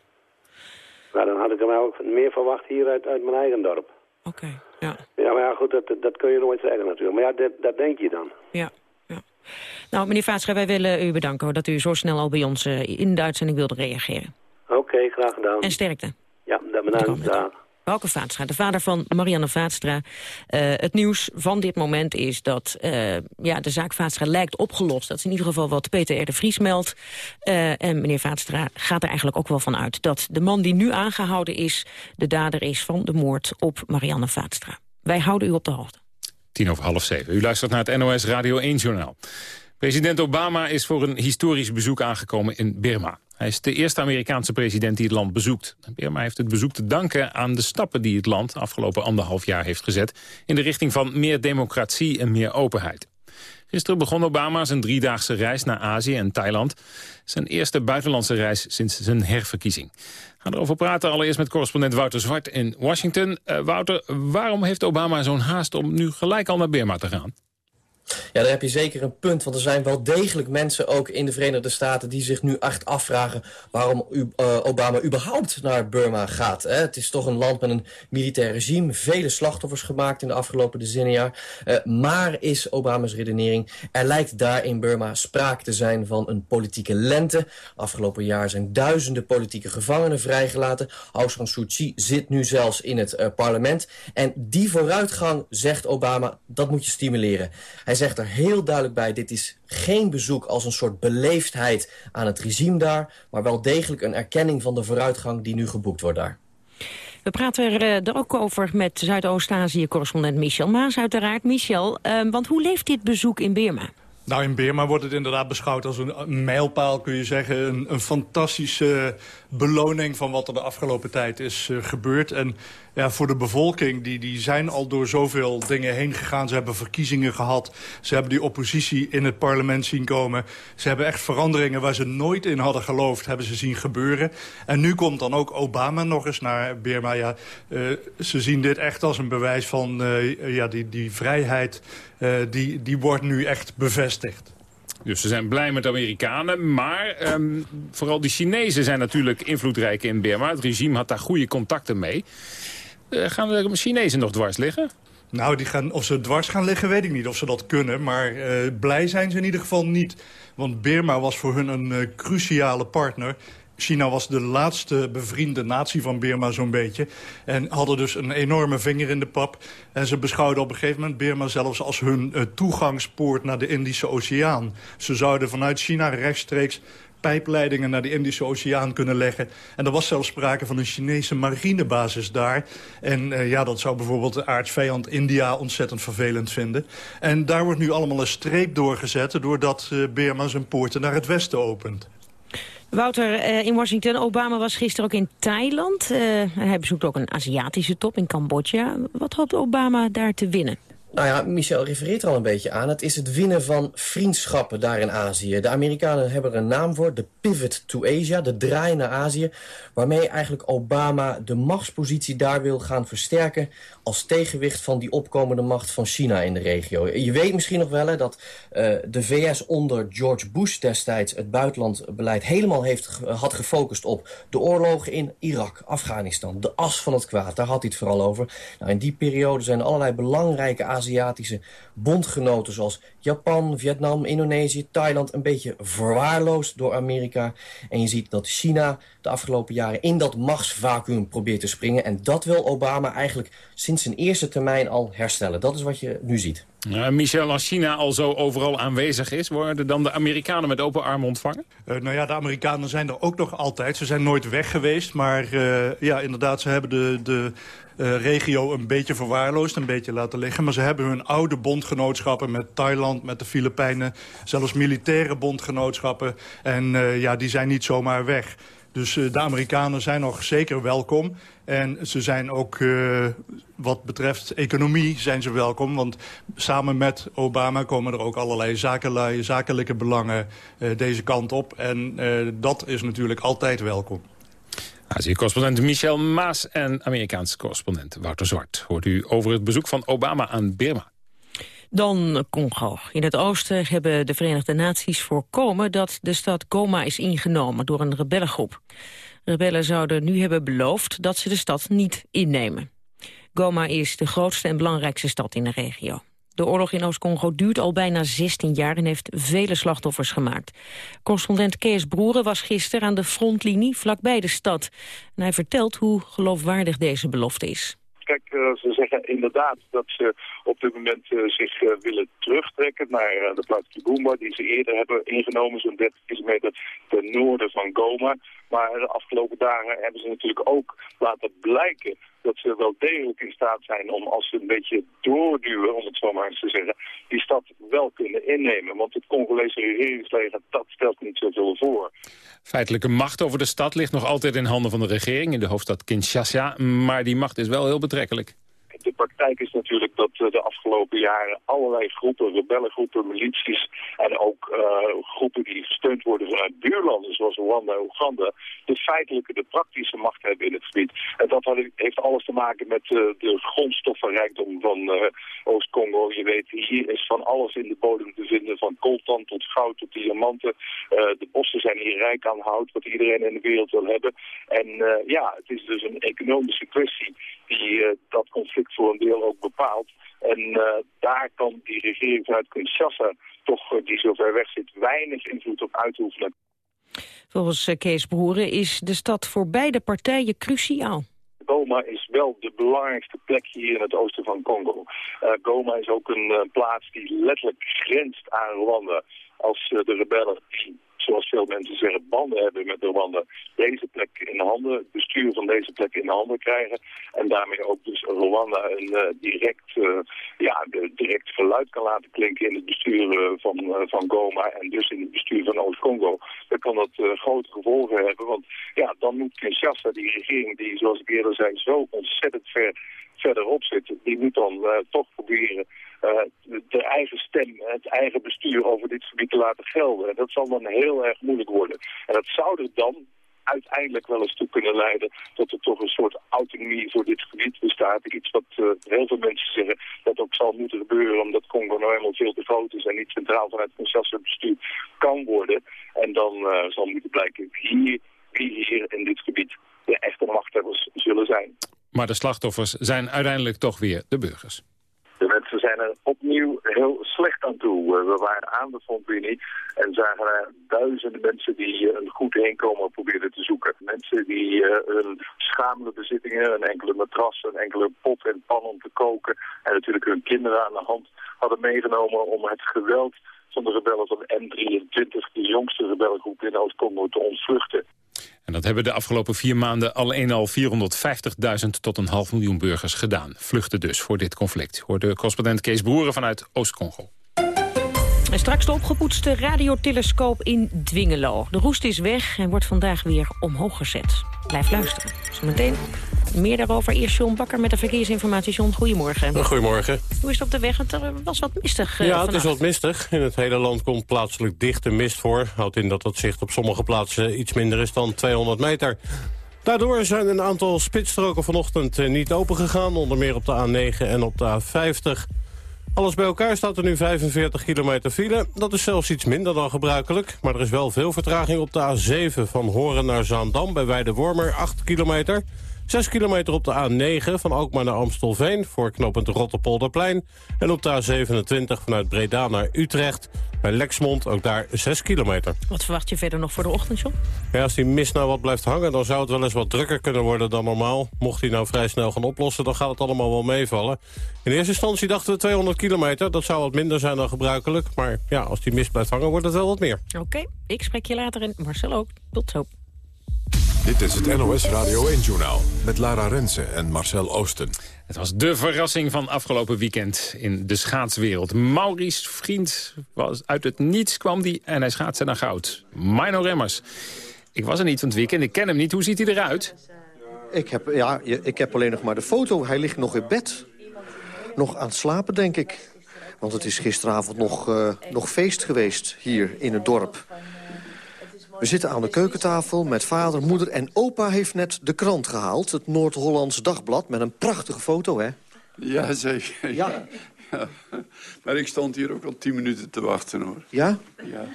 Maar dan had ik hem wel meer verwacht hier uit, uit mijn eigen dorp. Oké, okay, ja. Ja, maar ja, goed, dat, dat kun je nooit zeggen natuurlijk. Maar ja, dat, dat denk je dan. Ja, ja. Nou, meneer Vaatstra, wij willen u bedanken dat u zo snel al bij ons uh, in de uitzending wilde reageren. Oké, okay, graag gedaan. En sterkte. Ja, bedankt. Bouke Vaatstra, de vader van Marianne Vaatstra. Uh, het nieuws van dit moment is dat uh, ja, de zaak Vaatstra lijkt opgelost. Dat is in ieder geval wat Peter R. de Vries meldt. Uh, en meneer Vaatstra gaat er eigenlijk ook wel van uit... dat de man die nu aangehouden is... de dader is van de moord op Marianne Vaatstra. Wij houden u op de hoogte. Tien over half zeven. U luistert naar het NOS Radio 1-journaal. President Obama is voor een historisch bezoek aangekomen in Birma. Hij is de eerste Amerikaanse president die het land bezoekt. Birma heeft het bezoek te danken aan de stappen die het land afgelopen anderhalf jaar heeft gezet... in de richting van meer democratie en meer openheid. Gisteren begon Obama zijn driedaagse reis naar Azië en Thailand. Zijn eerste buitenlandse reis sinds zijn herverkiezing. We gaan erover praten allereerst met correspondent Wouter Zwart in Washington. Uh, Wouter, waarom heeft Obama zo'n haast om nu gelijk al naar Burma te gaan? Ja, daar heb je zeker een punt. Want er zijn wel degelijk mensen ook in de Verenigde Staten... die zich nu echt afvragen waarom uh, Obama überhaupt naar Burma gaat. Hè? Het is toch een land met een militair regime. Vele slachtoffers gemaakt in de afgelopen decennia. Uh, maar is Obama's redenering... er lijkt daar in Burma sprake te zijn van een politieke lente. Afgelopen jaar zijn duizenden politieke gevangenen vrijgelaten. Aung San Suu Kyi zit nu zelfs in het uh, parlement. En die vooruitgang, zegt Obama, dat moet je stimuleren. Hij zegt er heel duidelijk bij... dit is geen bezoek als een soort beleefdheid aan het regime daar... maar wel degelijk een erkenning van de vooruitgang die nu geboekt wordt daar. We praten er, uh, er ook over met Zuidoost-Azië-correspondent Michel Maas uiteraard. Michel, uh, want hoe leeft dit bezoek in Burma? Nou, in Burma wordt het inderdaad beschouwd als een mijlpaal, kun je zeggen. Een, een fantastische beloning van wat er de afgelopen tijd is uh, gebeurd. En ja, voor de bevolking, die, die zijn al door zoveel dingen heen gegaan. Ze hebben verkiezingen gehad. Ze hebben die oppositie in het parlement zien komen. Ze hebben echt veranderingen waar ze nooit in hadden geloofd, hebben ze zien gebeuren. En nu komt dan ook Obama nog eens naar Burma. Ja, uh, ze zien dit echt als een bewijs van uh, ja, die, die vrijheid, die, die wordt nu echt bevestigd. Dus ze zijn blij met de Amerikanen. Maar um, vooral die Chinezen zijn natuurlijk invloedrijk in Burma. Het regime had daar goede contacten mee. Uh, gaan de Chinezen nog dwars liggen? Nou, die gaan, of ze dwars gaan liggen, weet ik niet of ze dat kunnen. Maar uh, blij zijn ze in ieder geval niet. Want Burma was voor hun een uh, cruciale partner. China was de laatste bevriende natie van Burma zo'n beetje. En hadden dus een enorme vinger in de pap. En ze beschouwden op een gegeven moment Burma zelfs als hun uh, toegangspoort naar de Indische Oceaan. Ze zouden vanuit China rechtstreeks pijpleidingen naar de Indische Oceaan kunnen leggen. En er was zelfs sprake van een Chinese marinebasis daar. En uh, ja, dat zou bijvoorbeeld de aardsvijand India ontzettend vervelend vinden. En daar wordt nu allemaal een streep doorgezet... doordat uh, Burma zijn poorten naar het westen opent. Wouter, uh, in Washington, Obama was gisteren ook in Thailand. Uh, hij bezoekt ook een Aziatische top in Cambodja. Wat hoopt Obama daar te winnen? Nou ja, Michel refereert er al een beetje aan. Het is het winnen van vriendschappen daar in Azië. De Amerikanen hebben er een naam voor, de pivot to Asia, de draai naar Azië. Waarmee eigenlijk Obama de machtspositie daar wil gaan versterken... als tegenwicht van die opkomende macht van China in de regio. Je weet misschien nog wel hè, dat uh, de VS onder George Bush destijds... het buitenlandbeleid helemaal heeft, had gefocust op de oorlogen in Irak, Afghanistan. De as van het kwaad, daar had hij het vooral over. Nou, in die periode zijn allerlei belangrijke Aziatische bondgenoten... zoals Japan, Vietnam, Indonesië, Thailand... een beetje verwaarloosd door Amerika. En je ziet dat China de afgelopen jaren in dat machtsvacuum probeert te springen. En dat wil Obama eigenlijk sinds zijn eerste termijn al herstellen. Dat is wat je nu ziet. Uh, Michel, als China al zo overal aanwezig is... worden dan de Amerikanen met open armen ontvangen? Uh, nou ja, de Amerikanen zijn er ook nog altijd. Ze zijn nooit weg geweest, maar uh, ja, inderdaad, ze hebben de... de uh, regio een beetje verwaarloosd, een beetje laten liggen. Maar ze hebben hun oude bondgenootschappen met Thailand, met de Filipijnen... zelfs militaire bondgenootschappen. En uh, ja, die zijn niet zomaar weg. Dus uh, de Amerikanen zijn nog zeker welkom. En ze zijn ook, wat betreft economie, zijn ze welkom. Want samen met Obama komen er ook allerlei zakelijke, zakelijke belangen deze kant op. En dat is natuurlijk altijd welkom. Azië-correspondent Michel Maas en Amerikaans correspondent Wouter Zwart. Hoort u over het bezoek van Obama aan Burma. Dan Congo. In het oosten hebben de Verenigde Naties voorkomen dat de stad Goma is ingenomen door een rebellengroep. Rebellen zouden nu hebben beloofd dat ze de stad niet innemen. Goma is de grootste en belangrijkste stad in de regio. De oorlog in Oost-Congo duurt al bijna 16 jaar en heeft vele slachtoffers gemaakt. Correspondent Kees Broeren was gisteren aan de frontlinie vlakbij de stad. En hij vertelt hoe geloofwaardig deze belofte is. Kijk, uh, ze zeggen inderdaad dat ze op dit moment uh, zich uh, willen terugtrekken naar de plaats Kibumba, die ze eerder hebben ingenomen, zo'n 30 kilometer ten noorden van Goma. Maar de afgelopen dagen hebben ze natuurlijk ook laten blijken dat ze wel degelijk in staat zijn om als ze een beetje doorduwen, om het zo maar eens te zeggen, die stad wel kunnen innemen. Want het Congolese regeringsleger, dat stelt niet zoveel voor. Feitelijke macht over de stad ligt nog altijd in handen van de regering in de hoofdstad Kinshasa, maar die macht is wel heel betrekkelijk. De praktijk is natuurlijk dat de afgelopen jaren allerlei groepen, rebellengroepen, milities en ook groepen die gesteund worden vanuit buurlanden zoals Rwanda en Oeganda, de feitelijke, de praktische macht hebben in het gebied. En dat heeft alles te maken met de grondstoffenrijkdom van Oost-Congo. Je weet, hier is van alles in de bodem te vinden, van coltan tot goud tot diamanten. de bossen zijn hier rijk aan hout, wat iedereen in de wereld wil hebben. En ja, het is dus een economische kwestie die uh, dat conflict voor een deel ook bepaalt. En uh, daar kan die regering vanuit Kinshasa, toch uh, die zo ver weg zit, weinig invloed op uitoefenen. Volgens Kees Broeren is de stad voor beide partijen cruciaal. Goma is wel de belangrijkste plek hier in het oosten van Congo. Goma is ook een plaats die letterlijk grenst aan Rwanda. Als de rebellen die zoals veel mensen zeggen, banden hebben met Rwanda, deze plek in de handen, het bestuur van deze plek in de handen krijgen. En daarmee ook dus Rwanda een uh, direct, uh, ja, direct geluid kan laten klinken in het bestuur uh, van, van Goma en dus in het bestuur van Oost-Congo. Dan kan dat grote gevolgen hebben, want ja, dan moet Kinshasa, die regering die, zoals ik eerder zei, zo ontzettend ver verderop zit, die moet dan toch proberen de eigen stem, het eigen bestuur over dit gebied te laten gelden. En dat zal dan heel erg moeilijk worden. En dat zou er dan uiteindelijk wel eens toe kunnen leiden dat er toch een soort autonomie voor dit gebied bestaat. Iets wat uh, heel veel mensen zeggen dat ook zal moeten gebeuren omdat Congo nou helemaal veel te groot is en niet centraal vanuit het bestuur kan worden. En dan uh, zal moeten blijken hier, wie hier in dit gebied de echte machthebbers zullen zijn. Maar de slachtoffers zijn uiteindelijk toch weer de burgers. Zijn er opnieuw heel slecht aan toe. We waren aan de frontlinie en zagen er duizenden mensen die een goed heenkomen probeerden te zoeken. Mensen die uh, hun schamele bezittingen, een enkele matras, een enkele pot en pan om te koken en natuurlijk hun kinderen aan de hand hadden meegenomen om het geweld van de rebellen van M23, de jongste rebellengroep in Oost-Congo, te ontvluchten. En dat hebben de afgelopen vier maanden alleen al 450.000 tot een half miljoen burgers gedaan. Vluchten dus voor dit conflict, hoorde correspondent Kees Broeren vanuit Oost-Congo. En straks de opgepoetste radiotelescoop in Dwingelo. De roest is weg en wordt vandaag weer omhoog gezet. Blijf luisteren. Zometeen meer daarover. Eerst John Bakker met de verkeersinformatie. John, goedemorgen. Goedemorgen. Hoe is het op de weg? Het was wat mistig uh, Ja, vannacht. het is wat mistig. In het hele land komt plaatselijk dichte mist voor. Houdt in dat het zicht op sommige plaatsen iets minder is dan 200 meter. Daardoor zijn een aantal spitsstroken vanochtend uh, niet opengegaan. Onder meer op de A9 en op de A50. Alles bij elkaar staat er nu 45 kilometer file. Dat is zelfs iets minder dan gebruikelijk. Maar er is wel veel vertraging op de A7 van Horen naar Zaandam... bij Weidewormer, 8 kilometer. 6 kilometer op de A9 van Alkmaar naar Amstelveen... voor knooppunt Rotterpolderplein. En op de A27 vanuit Breda naar Utrecht... bij Lexmond, ook daar 6 kilometer. Wat verwacht je verder nog voor de ochtend? Ja, als die mist nou wat blijft hangen... dan zou het wel eens wat drukker kunnen worden dan normaal. Mocht hij nou vrij snel gaan oplossen, dan gaat het allemaal wel meevallen. In eerste instantie dachten we 200 kilometer. Dat zou wat minder zijn dan gebruikelijk. Maar ja, als die mist blijft hangen, wordt het wel wat meer. Oké, okay, ik spreek je later en Marcel ook. Tot zo. Dit is het NOS Radio 1-journaal met Lara Rensen en Marcel Oosten. Het was de verrassing van afgelopen weekend in de schaatswereld. Maurice Vriend was uit het niets kwam die en hij schaatste naar goud. Mino Remmers. Ik was er niet van het weekend, ik ken hem niet. Hoe ziet hij eruit? Ik heb, ja, ik heb alleen nog maar de foto. Hij ligt nog in bed. Nog aan het slapen, denk ik. Want het is gisteravond nog, uh, nog feest geweest hier in het dorp. We zitten aan de keukentafel met vader, moeder en opa heeft net de krant gehaald. Het Noord-Hollands Dagblad met een prachtige foto, hè? Ja, zeker. Ja. ja. Maar ik stond hier ook al tien minuten te wachten, hoor. Ja? Ja.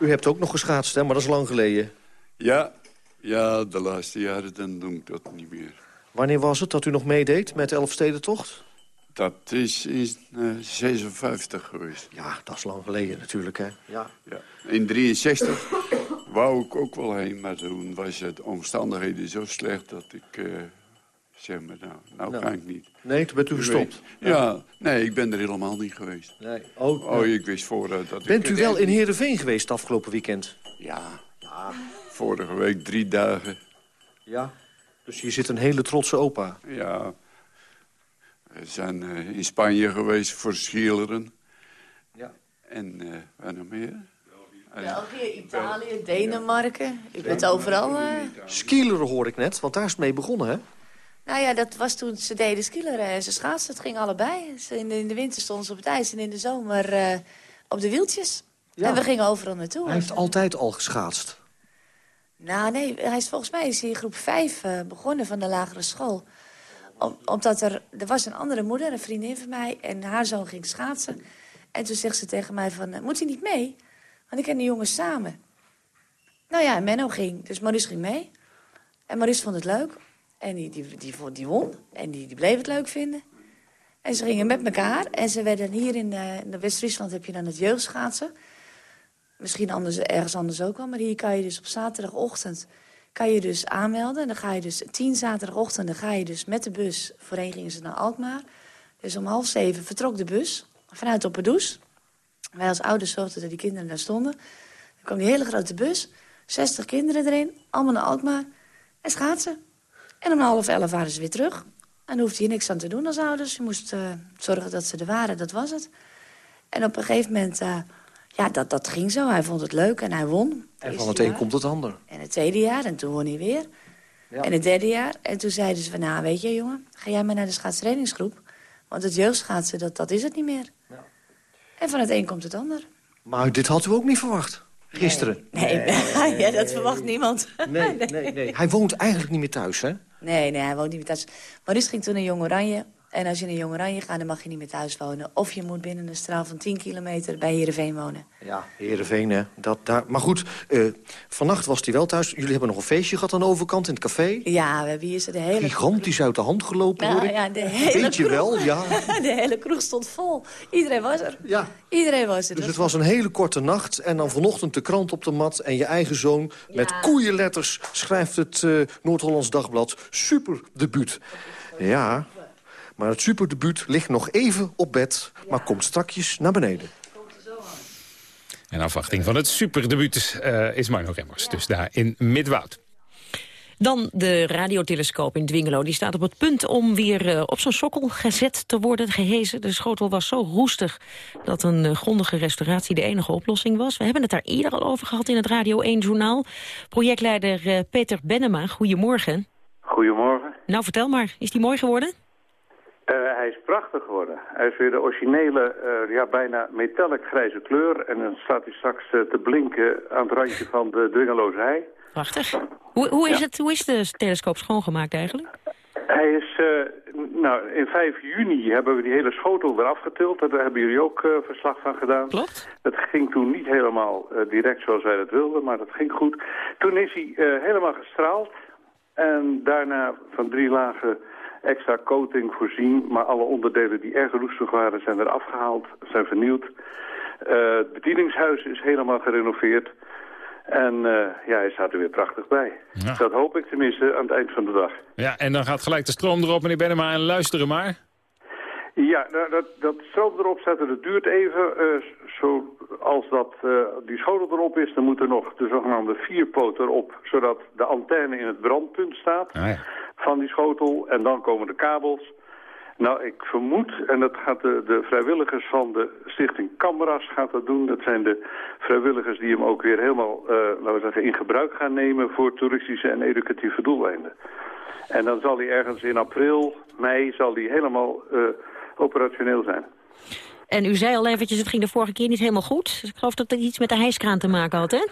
U hebt ook nog geschaatst, hè? Maar dat is lang geleden. Ja, ja de laatste jaren dan doe ik dat niet meer. Wanneer was het dat u nog meedeed met de Elfstedentocht? Dat is in uh, 56 geweest. Ja, dat is lang geleden natuurlijk, hè? Ja. ja. In 63 wou ik ook wel heen, maar toen was het omstandigheden zo slecht dat ik uh, zeg maar, nou, nou, nou kan ik niet. Nee, toen bent u gestopt? Ja. ja, nee, ik ben er helemaal niet geweest. Nee. Oh, oh ik wist vooruit dat bent ik... u wel in Heerenveen geweest afgelopen weekend? Ja. ja, vorige week drie dagen. Ja, dus je zit een hele trotse opa. Ja, we zijn uh, in Spanje geweest voor Schieleren. Ja. En uh, waar nog meer? België, Italië, Denemarken. U bent overal... Uh... Skileren hoor ik net, want daar is het mee begonnen, hè? Nou ja, dat was toen ze deden skileren en ze schaatsen. Het ging allebei. Ze in, de, in de winter stonden ze op het ijs en in de zomer uh, op de wieltjes. Ja. En we gingen overal naartoe. Hij heeft altijd al geschaatst. Nou nee, hij is volgens mij is hij in groep 5 uh, begonnen van de lagere school. Om, omdat er, er was een andere moeder, een vriendin van mij... en haar zoon ging schaatsen. En toen zegt ze tegen mij van, moet hij niet mee? Want ik ken de jongens samen. Nou ja, en Menno ging, dus Maurice ging mee. En Maurice vond het leuk. En die, die, die, die won. En die, die bleef het leuk vinden. En ze gingen met elkaar. En ze werden hier in, uh, in West-Friesland heb je dan het jeugdschaatsen. Misschien anders, ergens anders ook wel. Maar hier kan je dus op zaterdagochtend kan je dus aanmelden. En dan ga je dus tien zaterdagochtend dan ga je dus met de bus. Voorheen gingen ze naar Alkmaar. Dus om half zeven vertrok de bus vanuit Opperdoes. Wij als ouders zorgden dat die kinderen daar stonden. Dan kwam die hele grote bus. 60 kinderen erin, allemaal naar Alkmaar. En schaatsen. En om half elf waren ze weer terug. En dan hoefde je niks aan te doen als ouders. Je moest uh, zorgen dat ze er waren, dat was het. En op een gegeven moment, uh, ja, dat, dat ging zo. Hij vond het leuk en hij won. En van het een komt het ander. En het tweede jaar, en toen won hij weer. Ja. En het derde jaar, en toen zeiden ze van... nou, weet je, jongen, ga jij maar naar de schaatstrainingsgroep. Want het jeugdschaatsen, dat, dat is het niet meer. Ja. En van het een komt het ander. Maar dit had u ook niet verwacht? Gisteren? Nee, nee, nee ja, dat verwacht niemand. Nee, nee, nee. Hij woont eigenlijk niet meer thuis, hè? Nee, nee, hij woont niet meer thuis. Maurice ging toen naar Jong Oranje. En als je naar Jong Oranje gaat, dan mag je niet meer thuis wonen. Of je moet binnen een straal van 10 kilometer bij Heerenveen wonen. Ja, Heerenveen, hè. Dat, daar... Maar goed, uh, vannacht was hij wel thuis. Jullie hebben nog een feestje gehad aan de overkant in het café. Ja, we hebben hier de hele... Gigantisch uit de hand gelopen, nou, hoor ja, de hele Weet je kroeg... wel, ja. de hele kroeg stond vol. Iedereen was er. Ja. Iedereen was er. Dus het was een hele korte nacht. En dan vanochtend de krant op de mat. En je eigen zoon ja. met koeienletters schrijft het uh, Noord-Hollands Dagblad. Super debuut. Ja, maar het superdebuut ligt nog even op bed, maar komt strakjes naar beneden. En afwachting van het superdebuut uh, is Marno Remmers, dus daar in Midwoud. Dan de radiotelescoop in Dwingelo. Die staat op het punt om weer uh, op zijn sokkel gezet te worden, gehezen. De schotel was zo roestig dat een uh, grondige restauratie de enige oplossing was. We hebben het daar eerder al over gehad in het Radio 1-journaal. Projectleider Peter Bennema, goedemorgen. Goedemorgen. Nou, vertel maar, is die mooi geworden? Uh, hij is prachtig geworden. Hij is weer de originele, uh, ja, bijna metallic grijze kleur. En dan staat hij straks uh, te blinken aan het randje van de dwingeloze hei. Prachtig. Hoe, hoe, is, ja. het, hoe is de telescoop schoongemaakt eigenlijk? Hij is, nou, in 5 juni hebben we die hele schotel eraf getild. Daar hebben jullie ook verslag van gedaan. Klopt. Dat ging toen niet helemaal direct zoals wij dat wilden, maar dat ging goed. Toen is hij helemaal gestraald. En daarna van drie lagen extra coating voorzien. Maar alle onderdelen die erg roestig waren zijn er afgehaald, zijn vernieuwd. Uh, het bedieningshuis is helemaal gerenoveerd. En uh, ja, hij staat er weer prachtig bij. Ja. Dat hoop ik tenminste aan het eind van de dag. Ja, en dan gaat gelijk de stroom erop, meneer Bennema, en luisteren maar. Ja, nou, dat, dat stroom erop zetten, dat duurt even. Uh, zo, als dat, uh, die schotel erop is, dan moet er nog de zogenaamde vierpoot erop... zodat de antenne in het brandpunt staat ah, ja. Van die schotel. En dan komen de kabels. Nou, ik vermoed, en dat gaat de, de vrijwilligers van de stichting Camera's gaat dat doen. Dat zijn de vrijwilligers die hem ook weer helemaal, uh, laten we zeggen, in gebruik gaan nemen... voor toeristische en educatieve doeleinden. En dan zal hij ergens in april, mei, zal hij helemaal operationeel zijn. En u zei al eventjes, het ging de vorige keer niet helemaal goed. Ik geloof dat het iets met de hijskraan te maken had, hè?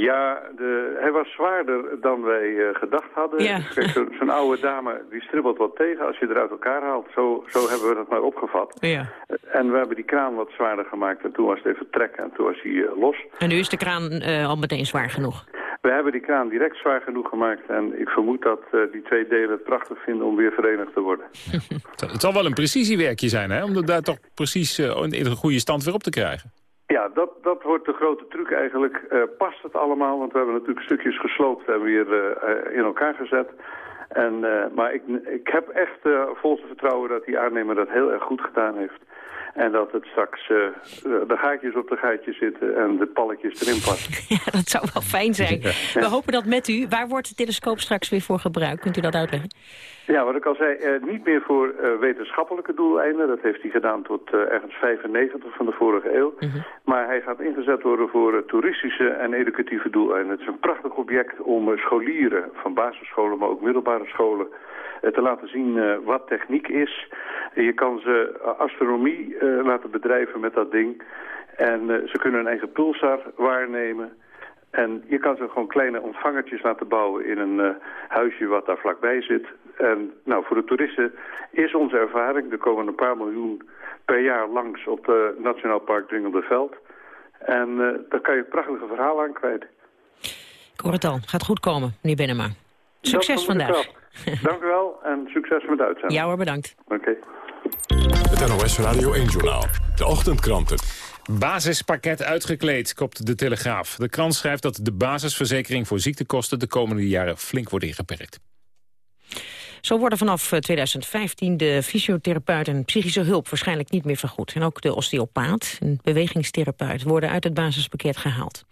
Ja, de, hij was zwaarder dan wij uh, gedacht hadden. Ja. Zo'n zo oude dame, die stribbelt wat tegen als je er uit elkaar haalt. Zo, zo hebben we dat maar opgevat. Ja. En we hebben die kraan wat zwaarder gemaakt. En toen was het even trekken en toen was hij uh, los. En nu is de kraan uh, al meteen zwaar genoeg? We hebben die kraan direct zwaar genoeg gemaakt. En ik vermoed dat die twee delen het prachtig vinden om weer verenigd te worden. het zal wel een precisiewerkje zijn, hè? Om dat daar toch precies in een goede stand weer op te krijgen. Ja, dat, dat wordt de grote truc eigenlijk. Uh, past het allemaal? Want we hebben natuurlijk stukjes gesloopt en weer uh, in elkaar gezet. En, uh, maar ik, ik heb echt volste vertrouwen dat die aannemer dat heel erg goed gedaan heeft. En dat het straks de gaatjes op de gaatjes zitten en de palletjes erin passen. Ja, dat zou wel fijn zijn. We hopen dat met u. Waar wordt de telescoop straks weer voor gebruikt? Kunt u dat uitleggen? Ja, wat ik al zei, uh, niet meer voor uh, wetenschappelijke doeleinden. Dat heeft hij gedaan tot ergens 95 van de vorige eeuw. Mm -hmm. Maar hij gaat ingezet worden voor toeristische en educatieve doeleinden. Het is een prachtig object om scholieren van basisscholen, maar ook middelbare scholen te laten zien wat techniek is. Je kan ze astronomie laten bedrijven met dat ding. En ze kunnen een eigen pulsar waarnemen. En je kan ze gewoon kleine ontvangertjes laten bouwen in een huisje wat daar vlakbij zit. En nou, voor de toeristen is onze ervaring, er komen een paar miljoen per jaar langs op de Nationaal Park Veld. En daar kan je prachtige verhalen aan kwijt. Ik hoor het al. Gaat goed komen, meneer Benema. Succes vandaag. Dank u wel en succes met de uitzending. Ja hoor, bedankt. Oké. Okay. Het NOS Radio 1-journaal. De ochtendkranten. Basispakket uitgekleed, kopt de Telegraaf. De krant schrijft dat de basisverzekering voor ziektekosten... de komende jaren flink wordt ingeperkt. Zo worden vanaf 2015 de fysiotherapeut en psychische hulp waarschijnlijk niet meer vergoed. En ook de osteopaat en bewegingstherapeut worden uit het basispakket gehaald.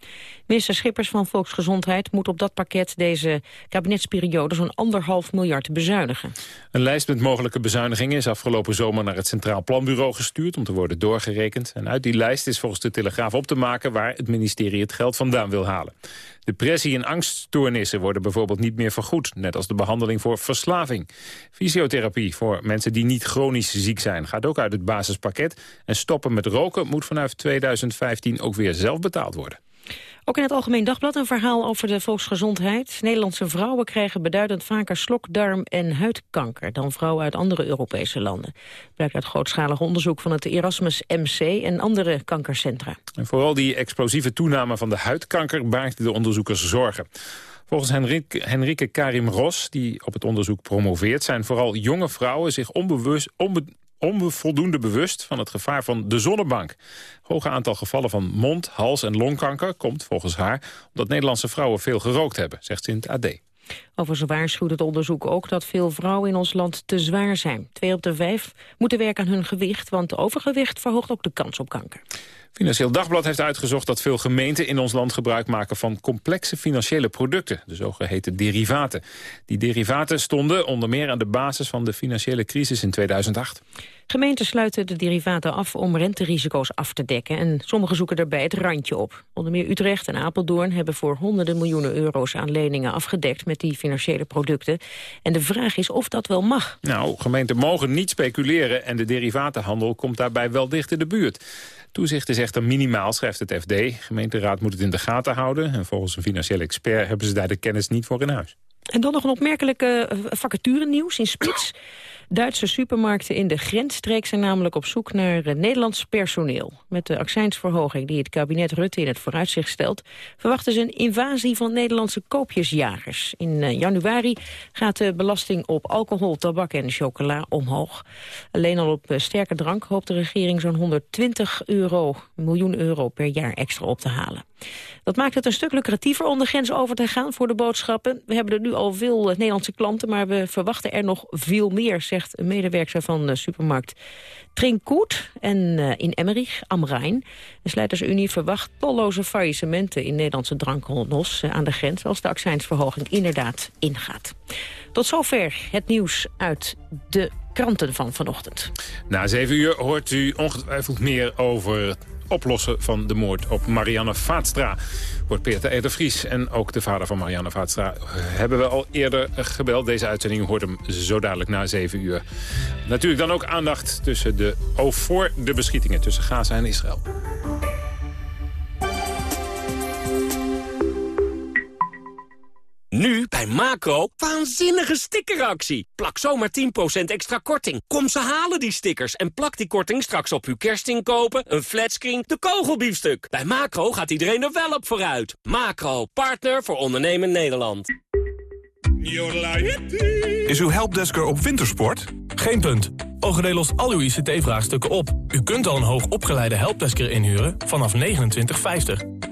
Minister Schippers van Volksgezondheid moet op dat pakket deze kabinetsperiode zo'n anderhalf miljard bezuinigen. Een lijst met mogelijke bezuinigingen is afgelopen zomer naar het Centraal Planbureau gestuurd om te worden doorgerekend. En uit die lijst is volgens de Telegraaf op te maken waar het ministerie het geld vandaan wil halen. Depressie- en angststoornissen worden bijvoorbeeld niet meer vergoed... net als de behandeling voor verslaving. Fysiotherapie voor mensen die niet chronisch ziek zijn... gaat ook uit het basispakket. En stoppen met roken moet vanaf 2015 ook weer zelf betaald worden. Ook in het Algemeen Dagblad een verhaal over de volksgezondheid. Nederlandse vrouwen krijgen beduidend vaker slokdarm- en huidkanker... dan vrouwen uit andere Europese landen. Blijkt uit grootschalig onderzoek van het Erasmus MC en andere kankercentra. En vooral die explosieve toename van de huidkanker baart de onderzoekers zorgen. Volgens Henrike, Henrike Karim Ros, die op het onderzoek promoveert... zijn vooral jonge vrouwen zich onbewust, onbe, onvoldoende bewust van het gevaar van de zonnebank. Hoge aantal gevallen van mond-, hals- en longkanker komt volgens haar... omdat Nederlandse vrouwen veel gerookt hebben, zegt ze in het AD. Overigens waarschuwt het onderzoek ook dat veel vrouwen in ons land te zwaar zijn. Twee op de vijf moeten werken aan hun gewicht, want overgewicht verhoogt ook de kans op kanker. Financieel Dagblad heeft uitgezocht dat veel gemeenten in ons land gebruik maken van complexe financiële producten, de zogeheten derivaten. Die derivaten stonden onder meer aan de basis van de financiële crisis in 2008. Gemeenten sluiten de derivaten af om renterisico's af te dekken. En sommigen zoeken daarbij het randje op. Onder meer Utrecht en Apeldoorn hebben voor honderden miljoenen euro's aan leningen afgedekt met die financiële producten. En de vraag is of dat wel mag. Nou, gemeenten mogen niet speculeren en de derivatenhandel komt daarbij wel dicht in de buurt. Toezicht is echter minimaal, schrijft het FD. Gemeenteraad moet het in de gaten houden. En volgens een financieel expert hebben ze daar de kennis niet voor in huis. En dan nog een opmerkelijke vacature nieuws in Spits. Duitse supermarkten in de grensstreek zijn namelijk op zoek naar uh, Nederlands personeel. Met de accijnsverhoging die het kabinet Rutte in het vooruitzicht stelt... verwachten ze een invasie van Nederlandse koopjesjagers. In uh, januari gaat de belasting op alcohol, tabak en chocola omhoog. Alleen al op uh, sterke drank hoopt de regering zo'n 120 euro, miljoen euro per jaar extra op te halen. Dat maakt het een stuk lucratiever om de grens over te gaan voor de boodschappen. We hebben er nu al veel Nederlandse klanten, maar we verwachten er nog veel meer, een medewerker van de supermarkt Trinkoet en uh, in Emmerich, am Rijn. De Slijtersunie verwacht talloze faillissementen in Nederlandse drankhandels uh, aan de grens... als de accijnsverhoging inderdaad ingaat. Tot zover het nieuws uit de kranten van vanochtend. Na zeven uur hoort u ongetwijfeld meer over oplossen van de moord op Marianne Vaatstra. Wordt Peter Eder Vries en ook de vader van Marianne Vaatstra hebben we al eerder gebeld. Deze uitzending hoort hem zo dadelijk na 7 uur. Natuurlijk dan ook aandacht tussen de, oh, voor de beschietingen tussen Gaza en Israël. Nu bij Macro, waanzinnige stickeractie. Plak zomaar 10% extra korting. Kom ze halen die stickers en plak die korting straks op uw kerstinkopen, een flatscreen, de kogelbiefstuk. Bij Macro gaat iedereen er wel op vooruit. Macro, partner voor ondernemen Nederland. Is uw helpdesker op wintersport? Geen punt. OGD lost al uw ICT-vraagstukken op. U kunt al een hoogopgeleide helpdesker inhuren vanaf 29,50.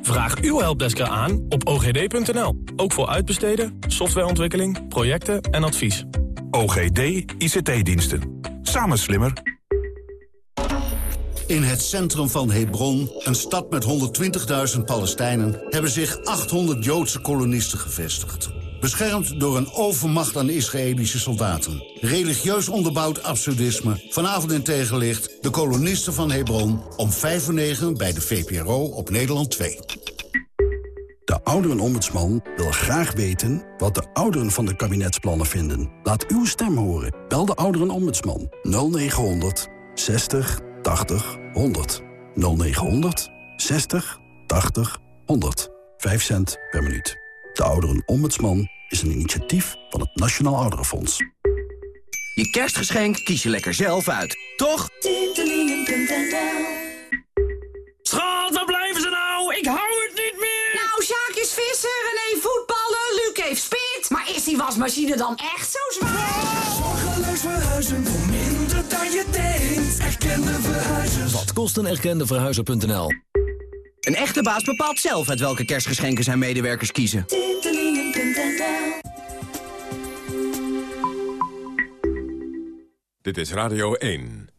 Vraag uw helpdesker aan op ogd.nl. Ook voor uitbesteden, softwareontwikkeling, projecten en advies. OGD ICT-diensten. Samen slimmer. In het centrum van Hebron, een stad met 120.000 Palestijnen... hebben zich 800 Joodse kolonisten gevestigd. Beschermd door een overmacht aan Israëlische soldaten. Religieus onderbouwd absurdisme. Vanavond in tegenlicht de kolonisten van Hebron... om 5 voor 9 bij de VPRO op Nederland 2. De ouderenombudsman wil graag weten wat de ouderen van de kabinetsplannen vinden. Laat uw stem horen. Bel de ouderenombudsman 0900 60 80 100. 0900 60 80 100. 5 cent per minuut. De ouderenombudsman is een initiatief van het Nationaal Ouderenfonds. Je kerstgeschenk kies je lekker zelf uit, toch? Schat, waar blijven ze nou? Ik hou het niet meer! Nou, Sjaak is visser, René voetballen, Luc heeft spit. Maar is die wasmachine dan echt zo zwaar? Zorgeloos verhuizen voor minder dan je denkt. Erkende verhuizers. Wat kost een erkende verhuizer.nl? Een echte baas bepaalt zelf uit welke kerstgeschenken zijn medewerkers kiezen. Dit is Radio 1.